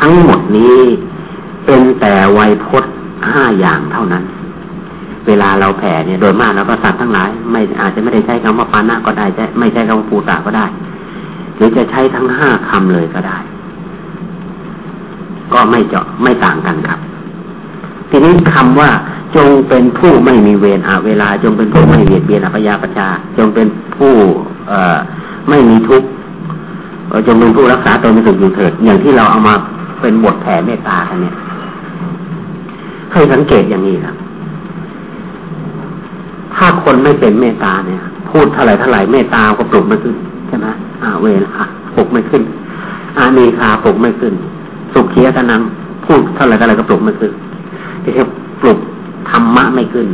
ทั้งหมดนี้เป็นแต่ไวยพจน์ห้าอย่างเท่านั้น เวลาเราแผ่เนี่ยโดยมากเราก็สัตว์ทั้งหลาย ไม่อาจจะไม่ได้ใช้คำว่าปานะก็ได้จะไม่ใช้คำว่าปูตาก็ได้ หรือจะใช้ทั้งห้าคำเลยก็ได้ ก็ไม่เจาะไม่ต่างกันครับ ทีนี้คำว่าจงเป็นผู้ไม่มีเวรอาเวลา จงเป็นผู้ไม่เบียดเบียนอภยาปชา จงเป็นผู้เอ่อไม่มีทุกข์จงเป็นผู้รักษาตนเป็นสุขอยู่เถิด อย่างที่เราเอามาเป็นบทแผ่เมตตากันเนี่ยให้สังเกตอย่างนี้ครับ ถ้าคนไม่เป็นเมตตาเนี่ย พูดเท่าไหร่เท่าไหร่เมตตาก็ปลุกไม่ขึ้นใช่ไหมอ่าเวลาปลุกไม่ขึ้น อานีคาปลุกไม่ขึ้น สุขเคียตนังพูดเท่าไหร่เท่าไหร่ก็ปลุกไม่ขึ้นที่จะปลุกธรรมะไม่ขึ้น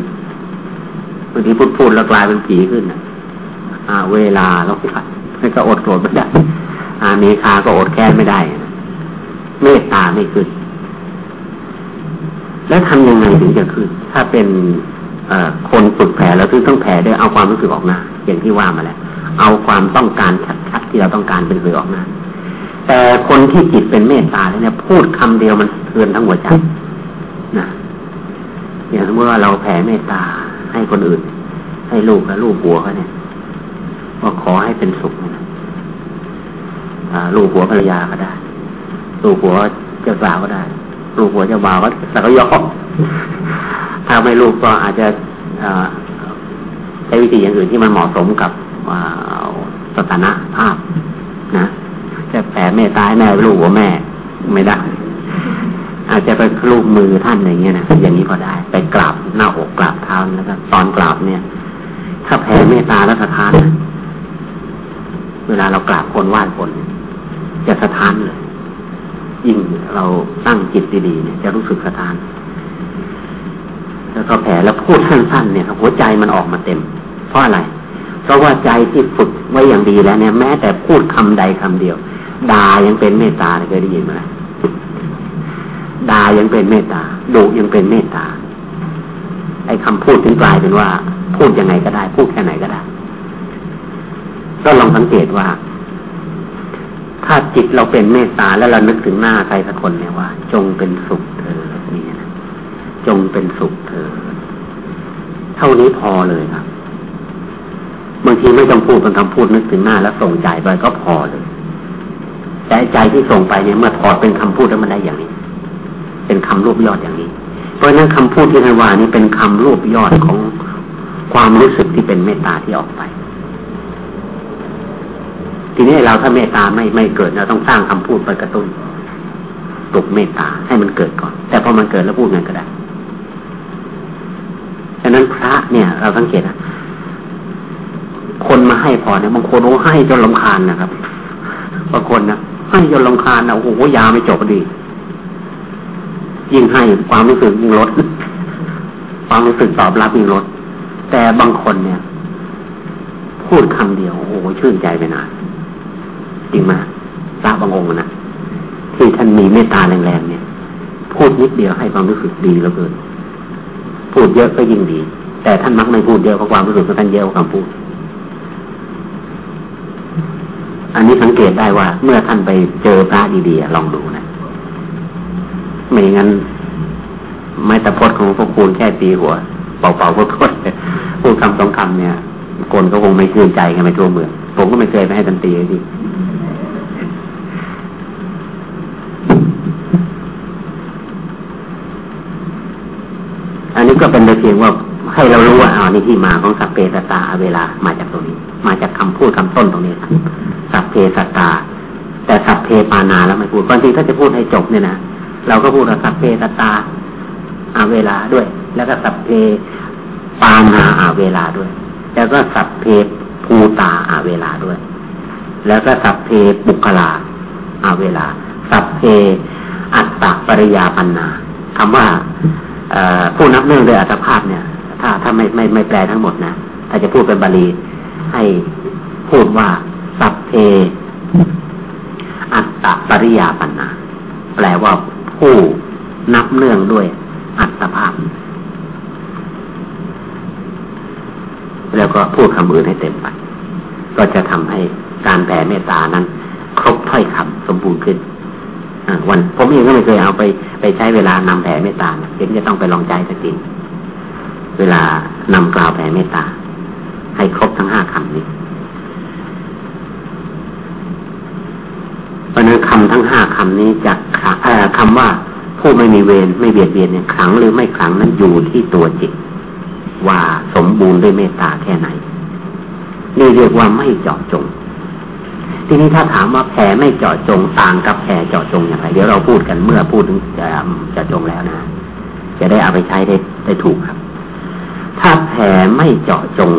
บางทีพูดพูดแล้วกลายเป็นผีขึ้นอ่า เวลาแล้วก็อดโกรธไม่ได้อานีคาก็อดแค้นไม่ได้เมตตาไม่ขึ้น แล้วทำยังไงถึงจะขึ้น ถ้าเป็น คนฝึกแผ่แล้วคือต้องแผ่ด้วยเอาความรู้สึกออกมาอย่างที่ว่ามาแล้วเอาความต้องการชัดๆที่เราต้องการเป็นสื่อออกมาแต่คนที่จิตเป็นเมตตาเนี่ยพูดคำเดียวมันเทือนทั้งหัวใจนะอย่างเมื่อเราแผ่เมตตาให้คนอื่น ให้ลูกและลูกหัวเขาเนี่ยว่าขอให้เป็นสุขนะลูกหัวภรรยาก็ได้ ลูกหัวเจ้าสาวก็ได้ ลูกหัวจ้าบ่าวก็สักยอถ้าไม่ลูกก็อาจจะใช้วิธีอย่างอื่นที่มันเหมาะสมกับสถานะภาพนะจะแผ่เมตตาแม่ลูกหัวแม่ไม่ได้ อาจจะไปลูกมือท่านอย่างเงี้ยนะอย่างนี้ก็ได้ ไปกราบหน้าอกกราบเท้าแล้วก็ตอนกราบเนี่ย ถ้าแผ่เมตตาแล้วสะท้านเวลาเรากราบคนไหว้คน จะสะท้านเลย ยิ่งเราตั้งจิตดีๆเนี่ยจะรู้สึกสะท้าน แล้วก็แผลแล้วพูดสั้นๆเนี่ยหัวใจมันออกมาเต็ม เพราะอะไร เพราะว่าใจที่ฝึกไว้อย่างดีแล้วเนี่ยแม้แต่พูดคำใดคำเดียวด่ายังเป็นเมตตาเคยได้ยินไหมด่ายังเป็นเมตตาดุยังเป็นเมตตาไอ้คำพูดถึงกลายเป็นว่า พูดยังไงก็ได้ พูดแค่ไหนก็ได้ ก็ลองสังเกตว่า ถ้าจิตเราเป็นเมตตาแล้วเรานึกถึงหน้าใครสักคนเนี่ยว่า จงเป็นสุขเธอนี่นะจงเป็นสุขเธอ เท่านี้พอเลยครับบางทีไม่ต้องพูดเป็นคำพูดนึกถึงหน้าแล้วส่งใจไปก็พอเลยแต่ใจที่ส่งไปเนี่ยเมื่อถอดเป็นคำพูดแล้วมันได้อย่างนี้ เป็นคำรูปยอดอย่างนี้ เพราะนั้นคำพูดที่ท่านว่านี่เป็นคำรูปยอดของความรู้สึกที่เป็นเมตตาที่ออกไป ทีนี้เราถ้าเมตตาไม่ไม่เกิดเราต้องสร้างคำพูดไปกระตุ้นปลุกเมตตาให้มันเกิดก่อน แต่พอมันเกิดแล้วพูดไงก็ได้ฉะนั้นพระเนี่ย เราสังเกตนะคนมาให้พอเนี่ยบางคนโอ้ให้จนลำคาญนะครับบางคนนะให้จนลำคาญนะโอ้โหยาไม่จบดี ยิ่งให้ความรู้สึกยิ่งลดความรู้สึกตอบรับยิ่งลดแต่บางคนเนี่ย พูดคำเดียวโอ้โหชื่นใจไปนาน จริงมาพระบางองค์นะที่ท่านมีเมตตาแรงๆเนี่ย พูดนิดเดียวให้ความรู้สึกดีแล้วเกินพูดเยอะก็ยิ่งดี แต่ท่านมักไม่พูดเยอะเพราะความรู้สึกของท่านเยอะกว่าคำพูด อันนี้สังเกตได้ว่า เมื่อท่านไปเจอพระดีๆลองดูนะไม่งั้นไม่แต่พดของพวกคุณแค่ตีหัวเป่าๆพดพูดคำสองคำเนี่ยคนก็คงไม่ชื่นใจกันไปทั่วเมืองผมก็ไม่เคยไปให้ท่านตีเลย อันนี้ก็เป็นเพียงว่าให้เรารู้ว่าอ๋อนี่ที่มาของสัพเพสตาเวลามาจากตรงนี้ มาจากคำพูดคำต้นตรงนี้ครับสัพเพสตา แต่สัพเพปานาแล้วไม่พูดบางทีถ้าจะพูดให้จบเนี่ยนะเราก็พูดว่าสัพเพสตาอาเวลาด้วย แล้วก็สัพเพปานาอาเวลาด้วย แล้วก็สัพเพภูตาอาเวลาด้วย แล้วก็สัพเพปุคลาอาเวลา สัพเพอัตตปริยาปันนาคำว่า ผู้นับเนื่องโดยอัตภาพเนี่ย ถ้าถ้าไม่ไม่ไม่แปลทั้งหมดนะถ้าจะพูดเป็นบาลีให้พูดว่าสัพเพอัตตปริยาปันนาแปลว่าผู้นับเนื่องด้วยอัตภาพ แล้วก็พูดคำอื่นให้เต็มไป ก็จะทำให้การแผ่เมตตานั้น ครบถ้อยคำสมบูรณ์ขึ้น วันผมเองก็ไม่เคยเอาไปไปใช้เวลานำแผ่เมตตาเห็นจะต้องไปลองใจสักทีเวลานำกล่าวแผ่เมตตา ให้ครบทั้งห้าคำนี้เพราะนั้นคำทั้งห้าคำนี้จะคำว่าผู้ไม่มีเวรไม่เบียดเบียนเนี่ยขังหรือไม่ขังนั้นอยู่ที่ตัวจิต ว่าสมบูรณ์ด้วยเมตตาแค่ไหน นี่เรียกว่าไม่เจาะจง ทีนี้ถ้าถามว่าแผ่ไม่เจาะจงต่างกับแผ่เจาะจงอย่างไร เดี๋ยวเราพูดกันเมื่อพูดถึงเจาะจงแล้วนะ จะได้เอาไปใช้ได้ได้ถูกครับ ถ้าแผ่ไม่เจาะจง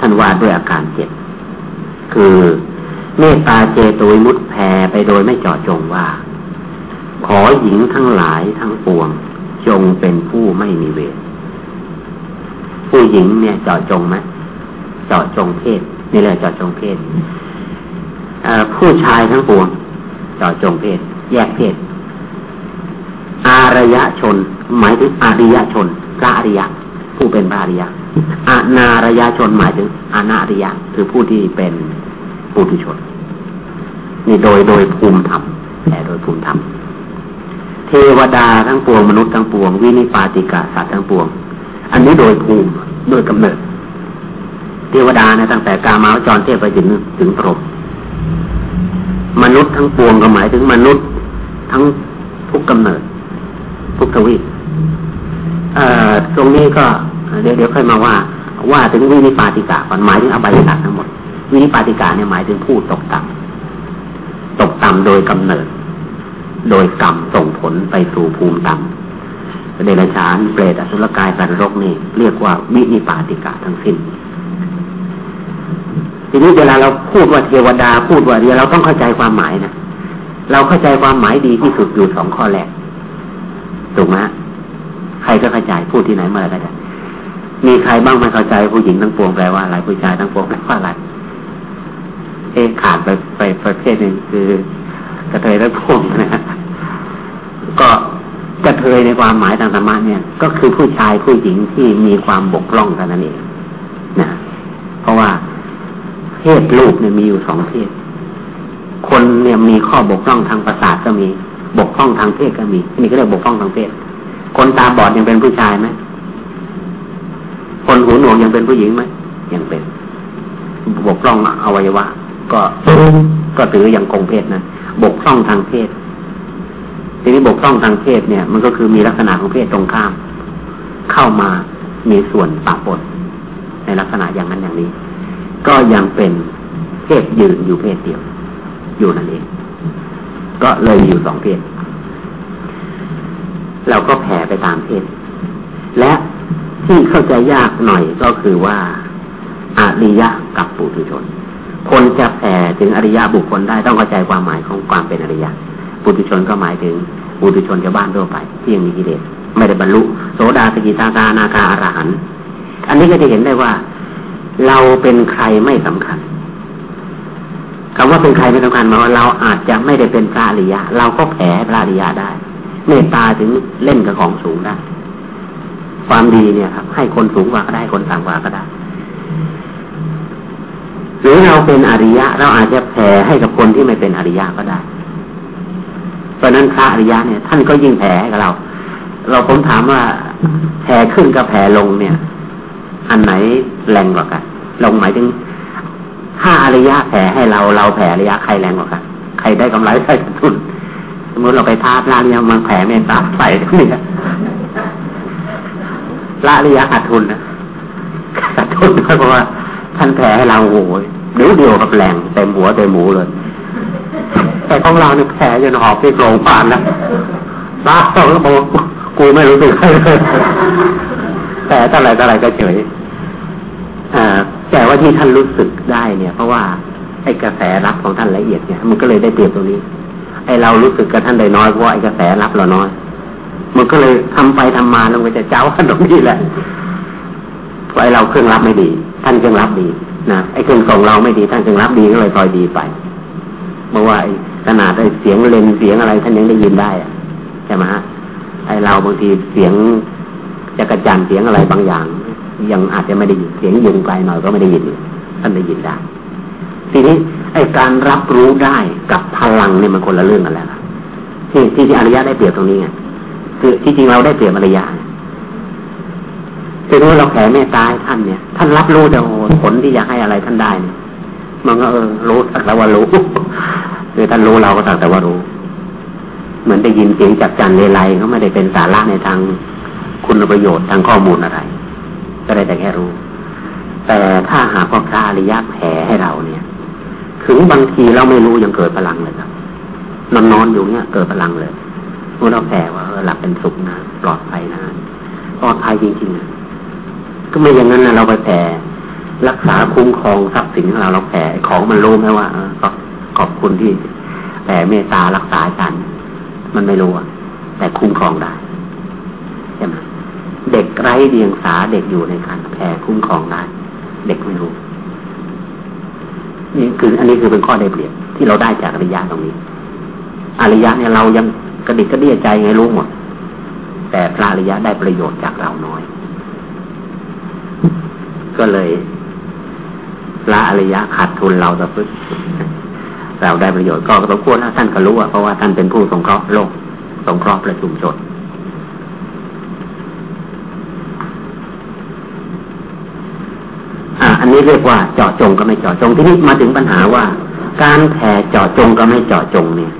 ท่านว่าด้วยอาการเจ็บ คือเมตตาเจตวิมุตแผ่ไปโดยไม่เจาะจงว่า ขอหญิงทั้งหลายทั้งปวง จงเป็นผู้ไม่มีเวรผู้หญิงเนี่ยเจาะจงไหมเจาะจงเพศนี่แหละเจาะจงเพศ ผู้ชายทั้งปวงจาะจงเพศ แยกเพศ อารยชน หมายถึงอาริยชนพระอริยะ ผู้เป็นพระอริยะอนารยชนหมายถึงอนาริยะ คือผู้ที่เป็นปุถุชน นี่โดยโดยภูมิธรรมแต่โดยภูมิธรรมเทวดาทั้งปวงมนุษย์ทั้งปวง วินิปาติกาสัตว์ทั้งปวง อันนี้โดยภูมิโดยกำเนิด เทวดาเนี่ยตั้งแต่กามาจรเทพไปถึงถึงพรหม มนุษย์ทั้งปวงก็หมายถึงมนุษย์ทั้งทุกกำเนิด ทุกทวีปตรงนี้ก็เดี๋ยวเดี๋ยวค่อยมาว่า ว่าถึงวินิปาติกาก่อนหมายถึงอบายสัตว์ทั้งหมด วินิปาติกาเนี่ยหมายถึงผู้ตกต่ำตกต่ำโดยกำเนิด โดยกรรมส่งผลไปสู่ภูมิต่ำเดรัจฉานเปรตอสุรกายสันรกนี่เรียกว่าวินิปาติกาทั้งสิ้น ทีนี้เวลาเราพูดว่าเทวดาพูดว่าเดียเราต้องเข้าใจความหมายนะเราเข้าใจความหมายดีที่สุดอยู่สองข้อแรกถูกไหมใครก็เข้าใจพูดที่ไหนเมื่อไรก็ได้มีใครบ้างไม่เข้าใจผู้หญิงทั้งปวงแปลว่าอะไรผู้ชายทั้งปวงแปลว่าอะไรเอขาดไปไปประเภทหนึ่งคือกระเทยและพวงนะก็กระเทยในความหมายทางธรรมะเนี่ย ก็คือผู้ชายผู้หญิงที่มีความบกพร่องเท่านั้นเองนะเพราะว่า เพศลูกเนี่ยมีอยู่สองเพศ คนเนี่ยมีข้อบกพร่องทางประสาทก็มี บกพร่องทางเพศก็มี นี่ก็เรียกบกพร่องทางเพศ คนตาบอดยังเป็นผู้ชายไหมคนหูหนวกยังเป็นผู้หญิงไหมยังเป็น บกพร่องอวัยวะ ก็ก็ถืออย่างคงเพศนะบกพร่องทางเพศทีนี้บกพร่องทางเพศเนี่ย มันก็คือมีลักษณะของเพศตรงข้าม เข้ามามีส่วนปะปนในลักษณะอย่างนั้นอย่างนี้ ก็ยังเป็นเพศยืนอยู่เพศเดียว อยู่นั่นเอง ก็เลยอยู่สองเพศ เราก็แผ่ไปตามเพศ และที่เข้าใจยากหน่อยก็คือว่าอาริยะกับปุถุชน คนจะแผ่ถึงอริยบุคคลได้ต้องเข้าใจความหมายของความเป็นอริยะ ปุถุชนก็หมายถึงปุถุชนชาวบ้านทั่วไปที่ยังมีกิเลสไม่ได้บรรลุ โสดาสกิทาคานาคาอรหันอันนี้ก็จะเห็นได้ว่า เราเป็นใครไม่สำคัญคำว่าเป็นใครไม่สำคัญหมายว่าเราอาจจะไม่ได้เป็นพระอริยะ เราก็แผ่พระอริยะได้ เมตตาถึงเล่นกับของสูงได้ ความดีเนี่ยครับ ให้คนสูงกว่าก็ได้คนต่ำกว่าก็ได้ หรือเราเป็นอริยะ เราอาจจะแผ่ให้กับคนที่ไม่เป็นอริยะก็ได้ เพราะนั้นพระอริยะเนี่ย ท่านก็ยิ่งแผ่ให้กับเรา เราผมถามว่าแผ่ขึ้นกับแผ่ลงเนี่ย อันไหนแรงกว่ากันลงหมายถึงถ้าอริยะแผ่ให้เราเราแผ่อริยะใครแรงกว่ากันใครได้กำไรใครทุนสมมติเราไปท้าพระอริยมันแผ่เมตตาใส่ตรงนี้พระอริยะขาดทุนนะขาดทุนเพราะว่าท่านแผ่ให้เราโอ้ยเดี๋ยวเดียวกับแรงเต็มหัวเต็มหมูเลย แต่ของเราเนี่ยแผลจนหอบที่โครงผ่านแล้วตาต้องแล้วบอกกูไม่รู้สึกเลยเท่าไรเท่าไรก็เฉย แต่ว่าที่ท่านรู้สึกได้เนี่ย เพราะว่าไอ้กระแสรับของท่านละเอียดเนี่ย มันก็เลยได้เปรียบตรงนี้ ไอ้เรารู้สึกกับท่านได้น้อยเพราะไอ้กระแสรับเราน้อย มันก็เลยทำไปทำมาแล้วมันจะเจ้าขนมนี้แหละเพราะไอ้เราเครื่องรับไม่ดี ท่านเครื่องรับดีนะไอ้เครื่องส่งเราไม่ดี ท่านเครื่องรับดีก็เลยคอยดีไปเมื่อว่าขนาดไอ้เสียงเลนเสียงอะไรท่านยังได้ยินได้อะใช่ไหมฮะไอ้เราบางทีเสียงจะกระจันเสียงอะไรบางอย่าง ยังอาจจะไม่ได้ยินเสียงยุงไกลหน่อยก็ไม่ได้ยินท่านได้ยินได้ทีนี้ไอ้การรับรู้ได้กับพลังเนี่ยมันคนละเรื่องกันแล้วที่ที่ที่อริยะได้เปรียบตรงนี้ไงคือที่จริงเราได้เปรียบอริยะคือเราแผ่เมตตาท่านเนี่ย ท่านรับรู้แต่ผลที่อยากให้อะไรท่านได้เนี่ยมันก็เออรู้สักแต่ว่ารู้คือท่านรู้เราก็สักแต่ว่ารู้ เหมือนได้ยินเสียงจากจันเลไลเขาไม่ได้เป็นสาระในทางคุณประโยชน์ทางข้อมูลอะไร ก็ได้แต่แค่รู้ แต่ถ้าหากว่าพระอริยะแผ่ให้เราเนี่ย ถึงบางทีเราไม่รู้ยังเกิดพลังเลยครับนอนนอนอยู่เนี่ยเกิดพลังเลยเมื่อเราแผ่ว่าหลับเป็นสุขนะปลอดภัยนะปลอดภัยจริงๆก็ไม่อย่างนั้นนะเราไปแผ่รักษาคุ้มครองทรัพย์สินของเราเราแผ่ของมันรู้ไหมว่าก็ขอบคุณที่แผ่เมตตารักษากัน มันไม่รู้อะแต่คุ้มครองได้ใช่ไหม เด็กไร้เดียงสาเด็กอยู่ในคันแผ่คุ้มครองได้เด็กไม่รู้นี่คือ อันนี้คือเป็นข้อได้เปรียบที่เราได้จากอริยะตรงนี้ อริยะเนี่ยเรายังกระดิกกระเดียใจไงรู้หมด แต่พระอริยะได้ประโยชน์จากเราน้อย ก็เลยพระอริยะขาดทุนเราแต่พึ่งเราได้ประโยชน์ก็สมควรแล้วท่านก็รู้อะเพราะว่าท่านเป็นผู้สงเคราะห์โลกสงเคราะห์ประชุมชน อ่า อันนี้เรียกว่าเจาะจงก็ไม่เจาะจงที่นี้มาถึงปัญหาว่า การแผ่เจาะจงก็ไม่เจาะจงเนี่ย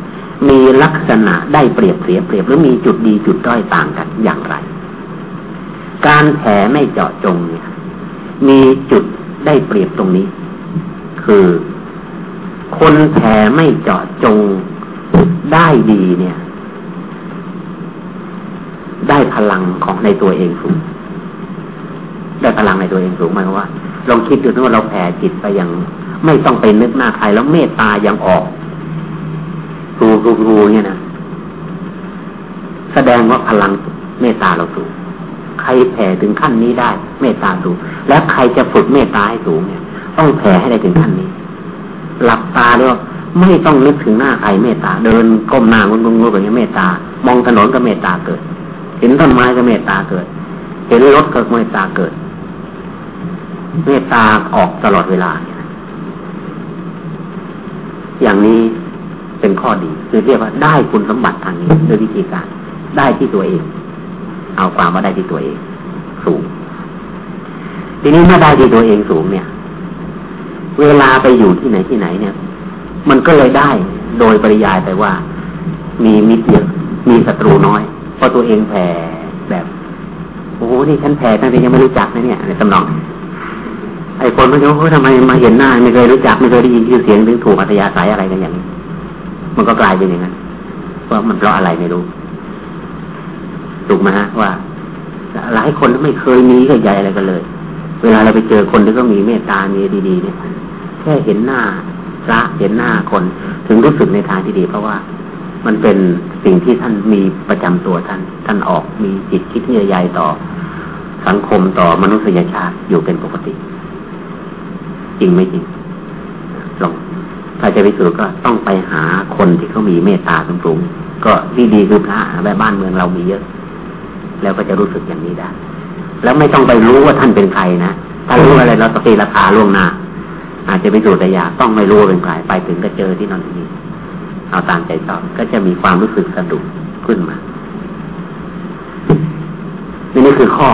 มีลักษณะได้เปรียบเสียเปรียบหรือมีจุดดีจุดด้อยต่างกันอย่างไร การแผ่ไม่เจาะจงเนี่ย มีจุดได้เปรียบตรงนี้ คือ คนแผ่ไม่เจาะจงได้ดีเนี่ย ได้พลังของในตัวเองสูงได้พลังในตัวเองสูงหมายว่า ลองคิดดูนะว่าเราแผ่จิตไปอย่าง ไม่ต้องไปนึกหน้าใครแล้วเมตตายังออกรูรูรูเนี่ยนะแสดงว่าพลังเมตตาเราสูงใครแผ่ถึงขั้นนี้ได้ เมตตาสูงแล้วใครจะฝึกเมตตาให้สูงเนี่ย ต้องแผ่ให้ได้ถึงขั้นนี้ หลับตาด้วยไม่ต้องนึกถึงหน้าใครเมตตา เดินก้มหน้างุนงุนแบบนี้เมตตามองถนนก็เมตตาเกิด เห็นต้นไม้ก็เมตตาเกิด เห็นรถก็เมตตาเกิด เมตตาออกตลอดเวลา อย่างนี้เป็นข้อดี คือเรียกว่าได้คุณสมบัติทางนี้โดยวิธีการ ได้ที่ตัวเอง เอาความว่าได้ที่ตัวเอง สูง ทีนี้เมื่อได้ที่ตัวเองสูงเนี่ย เวลาไปอยู่ที่ไหนที่ไหนเนี่ย มันก็เลยได้โดยปริยายไปว่า มีมิตรเยอะมีศัตรูน้อยเพราะตัวเองแผ่แบบโอ้โหนี่ฉันแผ่ตั้งแต่ยังไม่รู้จักนะเนี่ยในตำนอง ไอ้คนมันจะว่าทำไมมาเห็นหน้า ไม่เคยรู้จักไม่เคยได้ยินชื่อเสียงหรือถูกอัธยาศัยอะไรกันอย่างนี้มันก็กลายเป็นอย่างนั้นว่ามันเพราะอะไรไม่รู้ถูกไหมฮะว่า หลายคนไม่เคยมีเคยใหญ่อะไรกันเลย เวลาเราไปเจอคนที่ก็มีเมตตามีดีๆเนี่ย แค่เห็นหน้าพระเห็นหน้าคนถึงรู้สึกในทางที่ดี เพราะว่ามันเป็นสิ่งที่ท่านมีประจำตัวท่าน ท่านออกมีจิตคิดเยื่อใยต่อสังคมต่อมนุษยชาติอยู่เป็นปกติ จริงไม่จริงลองถ้าจะไปสู่ก็ต้องไปหาคนที่เขามีเมตตาสูงๆก็ที่ดีคือพระแม่บ้านเมืองเรามีเยอะ แล้วก็จะรู้สึกอย่างนี้ได้ แล้วไม่ต้องไปรู้ว่าท่านเป็นใครนะถ้ารู้อะไรเราตีราคาล่วงหน้า อาจจะไปสู่แต่ยาต้องไม่รู้เป็นใครไปถึงก็เจอที่นั่นนี่เอาตามใจชอบก็จะมีความรู้สึกสะดุดขึ้นมานี่คือข้อ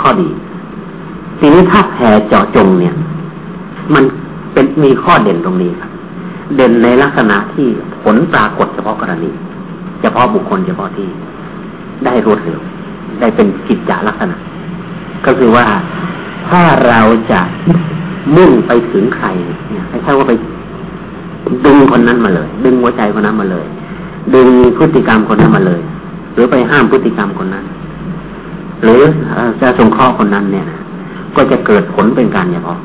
ข้อดี ทีนี้ถ้าแผ่เจาะจงเนี่ย มันเป็นมีข้อเด่นตรงนี้ครับ เด่นในลักษณะที่ผลปรากฏเฉพาะกรณีเฉพาะบุคคลเฉพาะที่ได้รวดเร็ว ได้เป็นกิจจลักษณะ ก็คือว่าถ้าเราจะมุ่งไปถึงใครเนี่ยให้ใช่ว่าไปดึงคนนั้นมาเลย ดึงหัวใจคนนั้นมาเลย ดึงพฤติกรรมคนนั้นมาเลย หรือไปห้ามพฤติกรรมคนนั้น หรือจะส่งเคราะห์คนนั้นเนี่ย ก็จะเกิดผลเป็นการเฉพาะ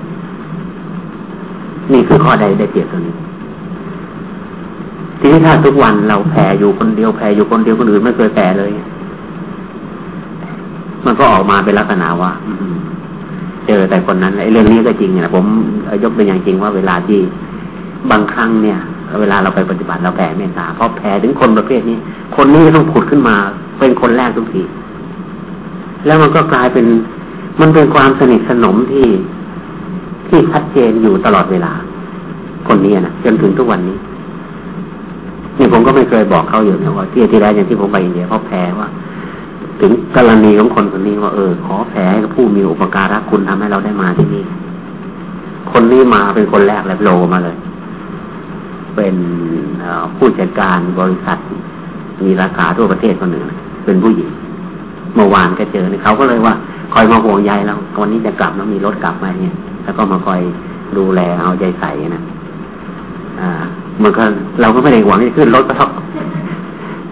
นี่คือข้อใดได้เปรียบตรงนี้ ทีนี้ถ้าทุกวันเราแผ่อยู่คนเดียวแผ่อยู่คนเดียวคนอื่นไม่เคยแผ่เลย มันก็ออกมาเป็นลักษณะว่าเจอแต่คนนั้นไอ้เรื่องนี้ก็จริงนะผมยกเป็นอย่างจริงว่าเวลาที่บางครั้งเนี่ย เวลาเราไปปฏิบัติเราแผ่เมตตาเพอแผ่ถึงคนประเภทนี้ คนนี้ต้องผุดขึ้นมาเป็นคนแรกทุกทีแล้วมันก็กลายเป็นมันเป็นความสนิทสนมที่ ที่ชัดเจนอยู่ตลอดเวลา คนนี้นะจนถึงทุกวันนี้ นี่ผมก็ไม่เคยบอกเขาอยู่นะว่าที่ที่แรกอย่างที่ผมไปอินเดียเขาแพ้ว่า ถึงกรณีของคนคนนี้ว่าเออขอแพ้ผู้มีอุปการะคุณทำให้เราได้มาที่นี่ คนนี้มาเป็นคนแรกแล้วโลมาเลย เป็นผู้จัดการบริษัท มีราคาทั่วประเทศคนหนึ่งเป็นผู้หญิงเมื่อวานก็เจอเนี่ยเขาก็เลยว่าคอยมาห่วงใยเราวันนี้จะกลับแล้วมีรถกลับมาเนี่ย แล้วก็มาคอยดูแลเอาใจใส่นะอ่ามันก็เราก็ไม่ได้หวังจะขึ้นรถก็ทอก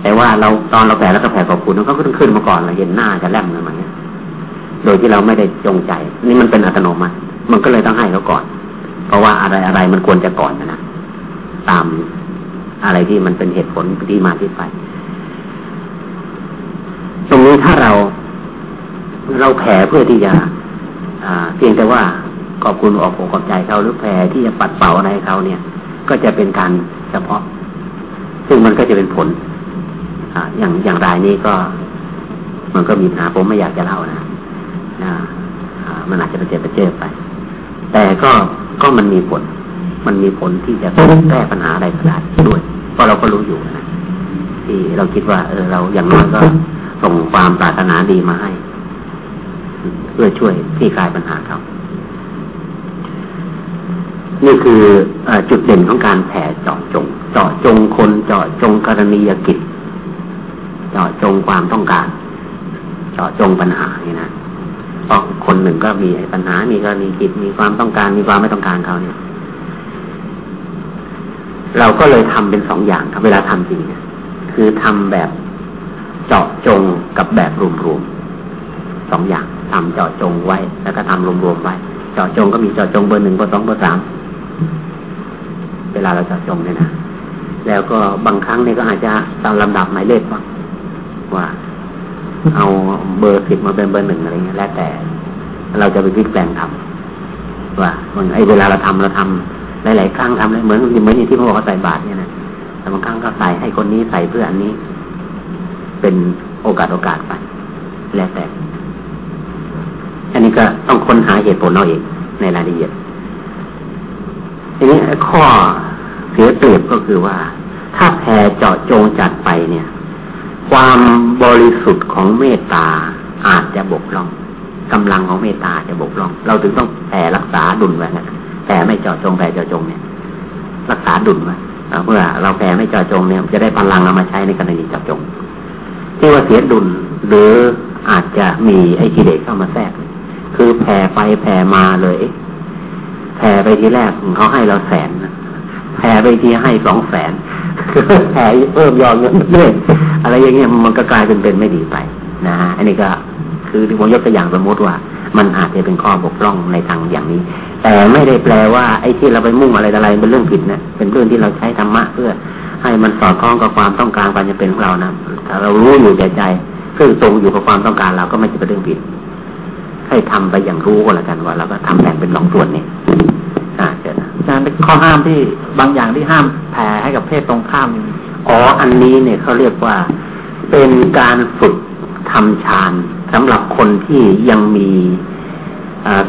แต่ว่าเราตอนเราแผ่แล้วก็แผ่ขอบคุณเขาก็ต้องขึ้นมาก่อนเราเห็นหน้าจะแลมอะไรเงี้ยโดยที่เราไม่ได้จงใจ นี่มันเป็นอัตโนมัติ มันก็เลยต้องให้เขาก่อน เพราะว่าอะไรอะไรมันควรจะก่อนนะตามอะไรที่มันเป็นเหตุผลที่มาที่ไป ตรงนี้ถ้าเรา เราแผ่เพื่อที่จะเพียงแต่ว่า ขอบคุณออกอกขอบใจเขาหรือแผ่ที่จะปัดเป่าอะไรเขาเนี่ย ก็จะเป็นการเฉพาะ ซึ่งมันก็จะเป็นผลออย่างอย่างรายนี้ก็ มันก็มีปัญหาผมไม่อยากจะเล่านะมันอาจจะไปเจ็บไปเจ็บไป แต่ก็ก็มันมีผล มันมีผลที่จะแก้ปัญหาอะไรก็ได้ด้วยเพราะเราก็รู้อยู่นะที่เราคิดว่า เออเราอย่างน้อยก็ส่งความปรารถนาดีมาให้ เพื่อช่วยที่คลายปัญหาเขา นี่คืออจุดเด่นของการแผ่เจาะจงเจาะจงคนเจาะจงกรณียกิจเจาะจงความต้องการ เจาะจงปัญหานี่นะเพราะคนหนึ่งก็มีปัญหา มีกรณีกิจมีความต้องการ มีความไม่ต้องการเขาเนี่ย เราก็เลยทำเป็นสองอย่างครับเวลาทำจริงเนี่ยคือทำแบบเจาะจงกับแบบรวมๆสองอย่างทำเจาะจงไว้ แล้วก็ทำรวมๆไว้ เจาะจงก็มีเจาะจงเบอร์หนึ่งเบอร์สองเบอร์สาม เวลาเราจะจงเนี่ยนะแล้วก็บางครั้งเนี่ยก็อาจจะตามลำดับหมายเลขว่าว่า เอาเบอร์สิบมาเป็นเบอร์หนึ่งอะไรเงี้ยแล้วแต่ เราจะไปพลิกแปลงทำว่าบางไอ้เวลาเราทำเราทำหลายๆครั้งทำเลยเหมือนเหมือนอย่างที่พ่อเขาใส่บาตรเนี่ยนะแต่บางครั้งก็ใส่ให้คนนี้ใส่เพื่ออันนี้ เป็นโอกาสโอกาสไปแล้วแต่ อันนี้ก็ต้องค้นหาเหตุผลเอาเองในรายละเอียด ทีนี้ข้อเสียเปรียบก็คือว่า ถ้าแผ่เจาะจงจัดไปเนี่ย ความบริสุทธิ์ของเมตตาอาจจะบกพร่องกำลังของเมตตาจะบกพร่อง เราถึงต้องแผ่รักษาดุลไว้นะแผ่ไม่เจาะจงแผ่เจาะจงเนี่ย รักษาดุลไว้เพื่อเราแผ่ไม่เจาะจงเนี่ยจะได้พลังเอามาใช้ในกรณีเจาะจงที่ว่าเสียดุลหรืออาจจะมีไอ้กิเลสเข้ามาแทรก คือแผ่ไปแผ่มาเลย แผ่ไปทีแรกเขาให้เราแสนแผ่ไปทีให้สองแสนแผ่เพิ่มยอดเงินเรื่อยอะไรอย่างเงี้ยมันก็กลายเป็นเป็นไม่ดีไปนะฮะอันนี้ก็คือที่ผมยกตัวอย่างสมมติว่า มันอาจจะเป็นข้อบกพร่องในทางอย่างนี้ แต่ไม่ได้แปลว่าไอ้ที่เราไปมุ่งอะไรอะไรเป็นเรื่องผิดนะเป็นเรื่องที่เราใช้ธรรมะเพื่อ ให้มันสอดคล้องกับความต้องการความจำเป็นของเรานะถ้าเรารู้อยู่ใจใจซึ่งตรงอยู่กับความต้องการเราก็ไม่จะเป็นเรื่องผิด ให้ทำไปอย่างรู้ก็แล้วกันว่าเราก็ทำแบ่งเป็นสองส่วนนี่อาจารย์อาจารย์เป็นข้อห้ามที่บางอย่างที่ห้ามแผ่ให้กับเพศตรงข้ามอ๋ออันนี้เนี่ยเขาเรียกว่าเป็นการฝึกทำฌานสำหรับคนที่ยังมี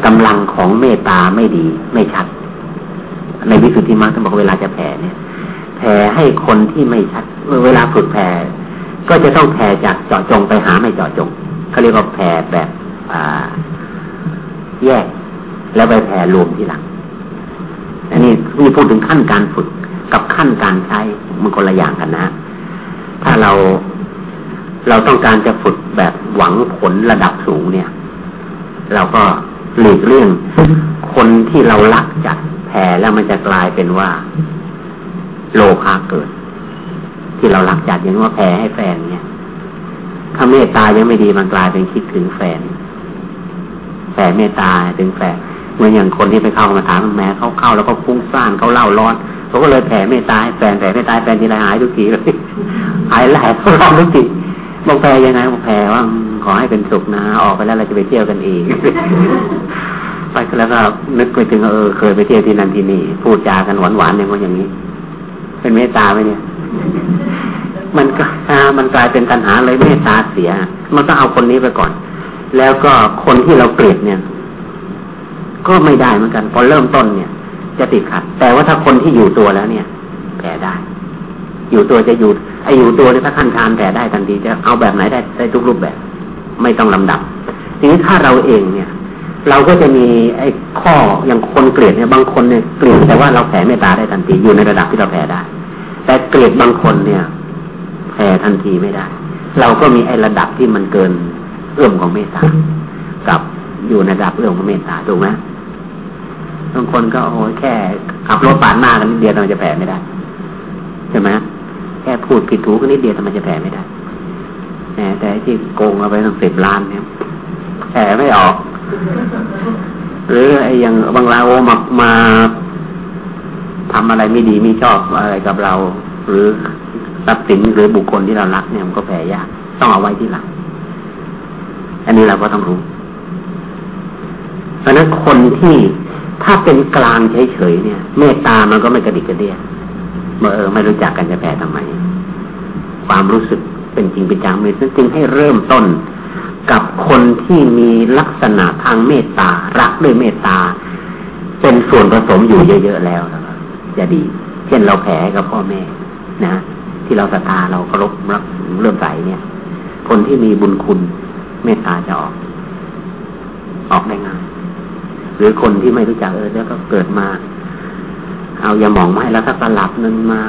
กำลังของเมตตาไม่ดีไม่ชัด ในวิสุทธิมรรคท่านบอกเวลาจะแผ่เนี่ยแผ่ให้คนที่ไม่ชัดเวลาฝึกแผ่ก็จะต้องแผ่จากเจาะจงไปหาไม่เจาะจงเขาเรียกว่าแผ่แบบ แยก แล้วไปแผ่รวมที่หลังอันนี้มีพูดถึงขั้นการฝึกกับขั้นการใช้มันคนละอย่างกันนะ ถ้าเราเราต้องการจะฝึกแบบหวังผลระดับสูงเนี่ย เราก็หลีกเลี่ยงคนที่เรารักจัดแผ่แล้วมันจะกลายเป็นว่า โลภะเกิด ที่เรารักจัดอย่างว่าแผ่ให้แฟนเนี่ยถ้าเมตตายังไม่ดีมันกลายเป็นคิดถึงแฟน แผ่เมตตาถึงแฟนเหมือนอย่างคนที่ไปเข้ามาถามแม่เขาเข้าแล้วก็ฟุ้งซ่านเขาเล่าร้อนเขาก็เลยแผ่เมตตาแฟนแผ่เมตตาแฟนทีไรหายทุกทีเลยหายหลายเขาร้องทุกทีบอกแผ่ยังไงบอกแผ่ว่าขอให้เป็นสุขนะ ออกไปแล้วเราจะไปเที่ยวกันเองไปแล้วก็นึกไปถึงเออเคยไปเที่ยวที่นั่นที่นี่พูดจากันหวานๆอย่างว่าอย่างนี้ เป็นเมตตาไหมเนี่ย มันก็มันกลายเป็นปัญหาเลยเมตตาเสีย มันก็เอาคนนี้ไปก่อน แล้วก็คนที่เราเกลียดเนี่ย ก็ไม่ได้เหมือนกันพอเริ่มต้นเนี่ย จะติดขัด แต่ว่าถ้าคนที่อยู่ตัวแล้วเนี่ยแผ่ได้ อยู่ตัวจะอยู่ไอ้อยู่ตัวเนี่ยถ้าขั้นทานแผ่ได้ทันทีจะเอาแบบไหนได้ได้ทุกรูปแบบ ไม่ต้องลำดับ ทีนี้ถ้าเราเองเนี่ย เราก็จะมีไอ้ข้ออย่างคนเกลียดเนี่ยบางคนเนี่ยเกลียดแต่ว่าเราแผ่เมตตาได้ทันทีอยู่ในระดับที่เราแผ่ได้ แต่เกลียดบางคนเนี่ยแผ่ทันทีไม่ได้ เราก็มีไอ้ระดับที่มันเกิน เอื้อมของเมตตากับอยู่ในระดับเอื้อมของเมตตาถูกไหมบางคนก็โอ้แค่ขับรถปาดหน้ากันนิดเดียวมันจะแผ่ไม่ได้ใช่ไหมแค่พูดผิดถูกกันนิดเดียวมันจะแผ่ไม่ได้แต่ที่โกงเอาไปตั้งสิบล้านเนี่ยแผ่ไม่ออก หรือไอ้ยังบางรายโอมามาทำอะไรไม่ดีไม่ชอบอะไรกับเรา หรือทรัพย์สินหรือบุคคลที่เรารักเนี่ยมันก็แผ่ยาก ต้องเอาไว้ที่หลัง อันนี้เราก็ต้องรู้เพราะนั้นคนที่ถ้าเป็นกลางเฉยๆเนี่ย เมตตามันก็ไม่กระดิกกระเดียเมื่อเออไม่รู้จักกันจะแผ่ทำไม ความรู้สึกเป็นจริงเป็นจังมันจึงให้เริ่มต้นกับคนที่มีลักษณะทางเมตตา รักด้วยเมตตา เป็นส่วนผสมอยู่เยอะๆแล้วจะดี เช่นเราแผ่กับพ่อแม่นะที่เราศรัทธาเราเคารพรักเริ่มใสเนี่ย คนที่มีบุญคุณ เมตตาจะออก ออกได้ง่ายหรือคนที่ไม่รู้จักเออแล้วก็เกิดมา เอาอย่ามองไม้แล้วถ้าสลับนึงมา